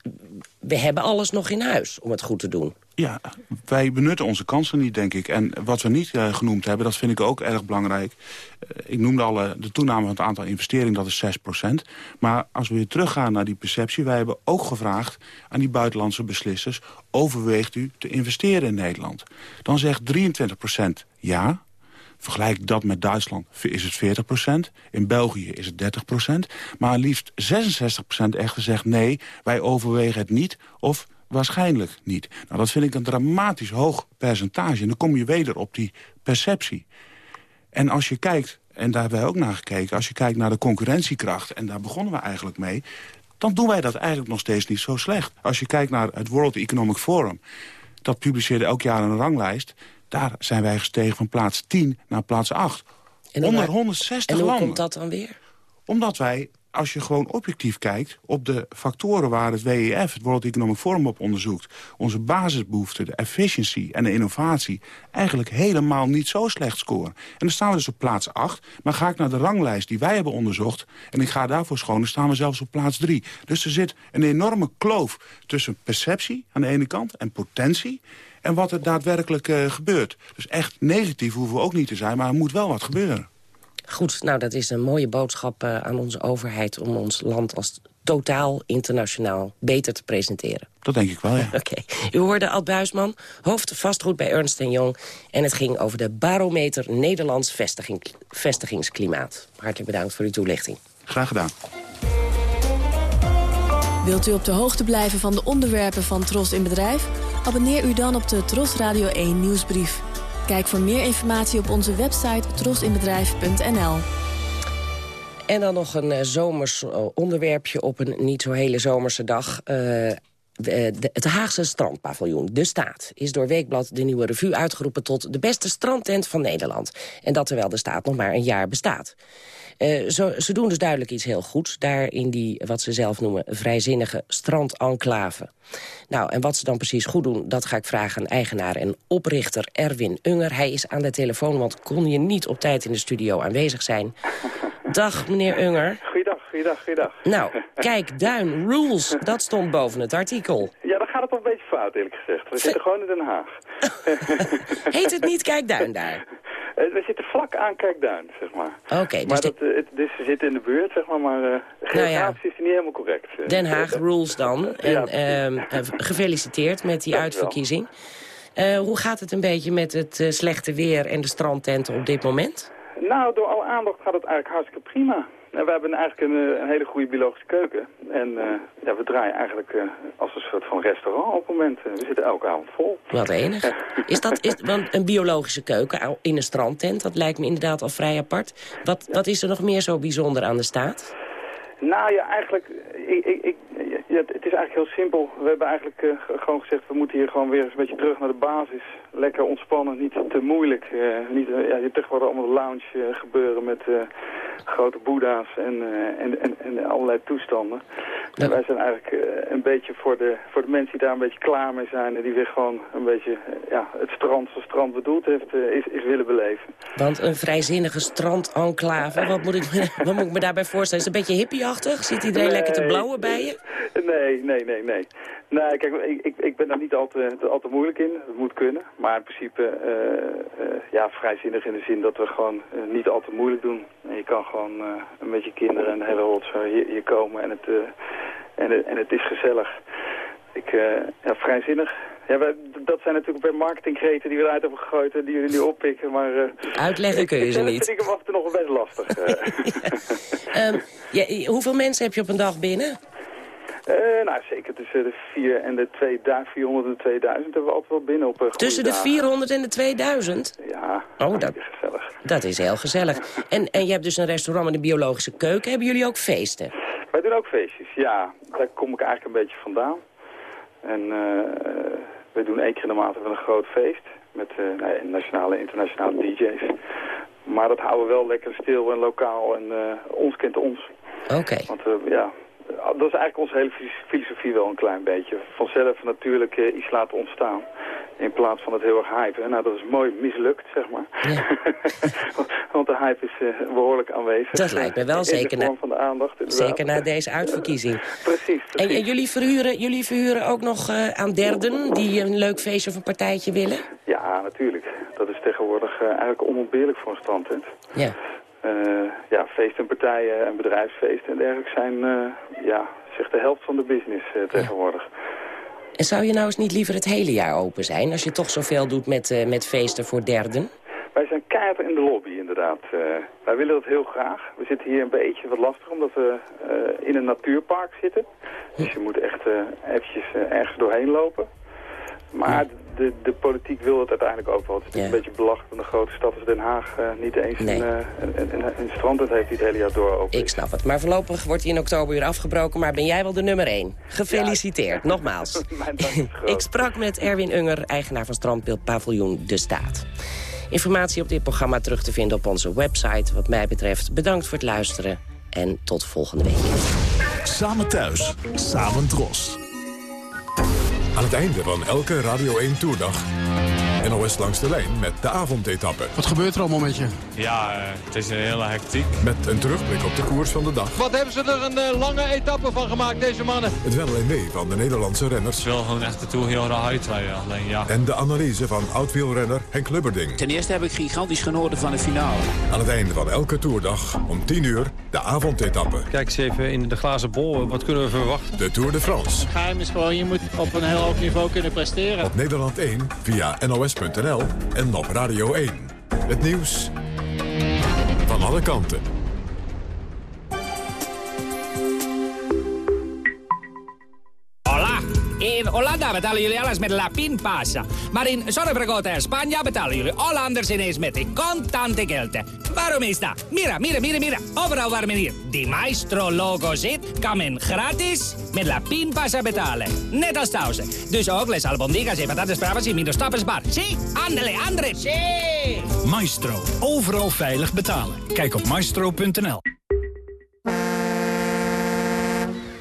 we hebben alles nog in huis om het goed te doen. Ja, wij benutten onze kansen niet, denk ik. En wat we niet uh, genoemd hebben, dat vind ik ook erg belangrijk. Uh, ik noemde al uh, de toename van het aantal investeringen, dat is 6% Maar als we weer teruggaan naar die perceptie... wij hebben ook gevraagd aan die buitenlandse beslissers... overweegt u te investeren in Nederland? Dan zegt 23% ja, Vergelijk dat met Duitsland is het 40% In België is het 30% Maar liefst 66% echter zegt nee, wij overwegen het niet of waarschijnlijk niet. Nou, dat vind ik een dramatisch hoog percentage. En dan kom je weder op die perceptie. En als je kijkt, en daar hebben wij ook naar gekeken... als je kijkt naar de concurrentiekracht, en daar begonnen we eigenlijk mee... dan doen wij dat eigenlijk nog steeds niet zo slecht. Als je kijkt naar het World Economic Forum... dat publiceerde elk jaar een ranglijst... daar zijn wij gestegen van plaats 10 naar plaats 8. En Onder 160 landen. En hoe komt dat dan weer? Omdat wij als je gewoon objectief kijkt op de factoren waar het WEF, het World Economic Forum, op onderzoekt... onze basisbehoeften, de efficiency en de innovatie... eigenlijk helemaal niet zo slecht scoren. En dan staan we dus op plaats 8. Maar ga ik naar de ranglijst die wij hebben onderzocht... en ik ga daarvoor schoon, dan staan we zelfs op plaats 3. Dus er zit een enorme kloof tussen perceptie aan de ene kant... en potentie en wat er daadwerkelijk uh, gebeurt. Dus echt negatief hoeven we ook niet te zijn, maar er moet wel wat gebeuren. Goed, nou dat is een mooie boodschap uh, aan onze overheid... om ons land als totaal internationaal beter te presenteren. Dat denk ik wel, ja. Oké. U hoorde Ad Buisman, hoofd vastgoed bij Ernst Young... en het ging over de barometer Nederlands vestiging, vestigingsklimaat. Hartelijk bedankt voor uw toelichting. Graag gedaan. Wilt u op de hoogte blijven van de onderwerpen van Tros in Bedrijf? Abonneer u dan op de Tros Radio 1 nieuwsbrief. Kijk voor meer informatie op onze website trosinbedrijf.nl. En dan nog een uh, zomers onderwerpje op een niet zo hele zomerse dag. het Haagse strandpaviljoen, De Staat, is door Weekblad de Nieuwe Revue uitgeroepen tot de beste strandtent van Nederland. En dat terwijl de staat nog maar een jaar bestaat. Uh, zo, ze doen dus duidelijk iets heel goeds. Daar in die, wat ze zelf noemen, vrijzinnige strandenclave. Nou, en wat ze dan precies goed doen, dat ga ik vragen aan eigenaar en oprichter Erwin Unger. Hij is aan de telefoon, want kon je niet op tijd in de studio aanwezig zijn. Dag, meneer Unger. Goeiedag, goeiedag, goeiedag. Nou, kijk, Duin, rules, dat stond boven het artikel. Ja, dan gaat het toch een beetje fout, eerlijk gezegd. We zitten gewoon in Den Haag. Heet het niet Kijkduin daar? Eh, we zitten vlak aan Kijkduin, zeg maar. Oké, dus dat, uh, het, dus we zitten in de buurt, zeg maar, maar uh, geografisch is niet helemaal correct. Den Haag rules dan. En ja, ehm, gefeliciteerd met die uitverkiezing. hoe gaat het een beetje met het slechte weer en de strandtenten op dit moment? Nou, door alle aandacht gaat het eigenlijk hartstikke prima. We hebben eigenlijk een, een, hele goede biologische keuken. En uh, ja, we draaien eigenlijk uh, als een soort van restaurant op het moment. we zitten elke avond vol. Wat enig. Is dat, is, want een biologische keuken in een strandtent, dat lijkt me inderdaad al vrij apart. Wat, wat is er nog meer zo bijzonder aan de staat? Nou ja, eigenlijk, ik, ik, ik ja, het is eigenlijk heel simpel. We hebben eigenlijk uh, gewoon gezegd, we moeten hier gewoon weer eens een beetje terug naar de basis. Lekker ontspannen, niet te moeilijk. Uh, niet, uh, ja, tegenwoordig allemaal lounge gebeuren met grote boeddha's en, en, en, en, allerlei toestanden. Ja. wij zijn eigenlijk een beetje voor de, voor de mensen die daar een beetje klaar mee zijn... en die weer gewoon een beetje ja, het strand zoals strand bedoeld heeft, is, is willen beleven. Want een vrijzinnige strandenclave, wat moet ik, wat moet ik me daarbij voorstellen? Is het een beetje hippieachtig? Zit iedereen nee. lekker te blauwen bij je? Nee, nee, nee, nee. Nee, kijk, ik, ik, ik ben daar niet al te, al te moeilijk in. Het moet kunnen. Maar in principe, uh, uh, ja, vrijzinnig in de zin dat we gewoon uh, niet al te moeilijk doen. En je kan gewoon een beetje kinderen en de hele rotzooi hier, hier komen en het, en, en het is gezellig. Ik, ja, vrijzinnig. Ja, we, dat zijn natuurlijk bij marketinggreten die we eruit hebben gegooid en die jullie nu oppikken. Maar, Uitleggen kun je ze niet. Dat vind ik hem af en toe nog best lastig. ja. Um, ja, hoeveel mensen heb je op een dag binnen? Uh, nou, zeker tussen de 4 en de 2000, 400 en de 2000 hebben we altijd wel binnen op uh, Tussen de 400 en de 2000? Ja, oh, dat, is gezellig. Dat is heel gezellig. en, en je hebt dus een restaurant met een biologische keuken. Hebben jullie ook feesten? Wij doen ook feestjes, ja. Daar kom ik eigenlijk een beetje vandaan. En uh, we doen één keer in de maand een groot feest. Met nee, nationale en internationale DJ's. Maar dat houden we wel lekker stil en lokaal. En ons kent ons. Oké. Want ja, dat is eigenlijk onze hele filosofie wel een klein beetje. Vanzelf natuurlijk uh, iets laten ontstaan. In plaats van het heel erg hypen. Nou, dat is mooi mislukt, zeg maar. Ja. Want de hype is uh, behoorlijk aanwezig. Dat lijkt me wel, zeker, na, van de aandacht, zeker na deze uitverkiezing. precies, En, en, jullie, verhuren, jullie verhuren ook nog uh, aan derden die een leuk feestje of een partijtje willen? Ja, natuurlijk. Dat is tegenwoordig eigenlijk onontbeerlijk voor een strandtent. Ja. Uh, ja, feesten, partijen en bedrijfsfeesten en dergelijke zijn uh, ja, zeg de helft van de business uh, tegenwoordig. En zou je nou eens niet liever het hele jaar open zijn... als je toch zoveel doet met, met feesten voor derden? Wij zijn keihard in de lobby, inderdaad. wij willen dat heel graag. We zitten hier een beetje wat lastig, omdat we in een natuurpark zitten. Dus je moet echt eventjes ergens doorheen lopen. Maar de, de politiek wil het uiteindelijk ook wel. Het is ja. een beetje belachelijk van de grote stad als Den Haag uh, niet eens nee. een, een, een, een strand heeft die het hele jaar door open. Ik snap het. Maar voorlopig wordt hij in oktober weer afgebroken. Maar ben jij wel de nummer 1? Gefeliciteerd, ja. nogmaals. Ik sprak met Erwin Unger, eigenaar van strandbeeld Paviljoen De Staat. Informatie op dit programma terug te vinden op onze website. Wat mij betreft bedankt voor het luisteren. En tot volgende week. Samen thuis, samen dros. Aan het einde van elke Radio 1 Toerdag. NOS langs de lijn met de avondetappe. Wat gebeurt er allemaal met je? Ja, uh, het is een hele hectiek. Met een terugblik op de koers van de dag. Wat hebben ze er een uh, lange etappe van gemaakt, deze mannen? Het wel en mee van de Nederlandse renners. Ik wil gewoon echt de Tour heel raar uitrijden, alleen ja. En de analyse van oud-wielrenner Henk Lubberding. Ten eerste heb ik gigantisch genoten van de finale. Aan het einde van elke Toerdag, om 10 uur, de avondetappe. Kijk eens even in de glazen bol, wat kunnen we verwachten? De Tour de France. Het geheim is gewoon, je moet op een heel hoog niveau kunnen presteren. Op Nederland 1, via nos.nl en op Radio 1. Het nieuws van alle kanten. Hola, In Hollanda betalen jullie alles met La Pinpasa. Maar in Zorrevergota en Spanje betalen jullie Hollanders ineens met de contante geld. Waarom is dat? Mira, mira, mira, mira. Overal waar men hier die Maestro-logo zit, kan men gratis met La Pinpasa betalen. Net als thuis. Dus ook les albondigas en patatas bravas in minder stappersbar. Zie, andele, andere, zie. Maestro. Overal veilig betalen. Kijk op maestro.nl.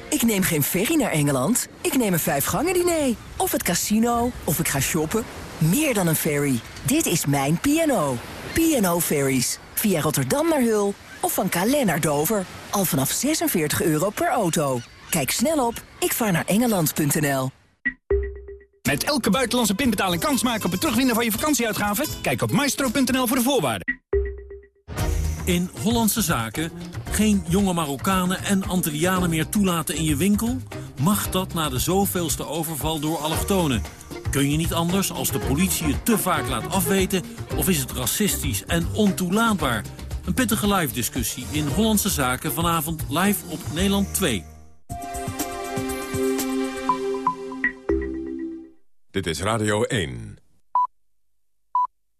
Ik neem geen ferry naar Engeland. Ik neem een vijfgangen diner. Of het casino. Of ik ga shoppen. Meer dan een ferry. Dit is mijn P&O. P&O Ferries. Via Rotterdam naar Hul. Of van Calais naar Dover. Al vanaf 46 euro per auto. Kijk snel op ikvaarnaarengeland.nl. Met elke buitenlandse pinbetaling kans maken op het terugwinnen van je vakantieuitgaven? Kijk op maestro.nl voor de voorwaarden. In Hollandse zaken geen jonge Marokkanen en Antillianen meer toelaten in je winkel? Mag dat na de zoveelste overval door allochtonen? Kun je niet anders als de politie je te vaak laat afweten... of is het racistisch en ontoelaatbaar? Een pittige live-discussie in Hollandse Zaken vanavond live op Nederland 2. Dit is Radio 1.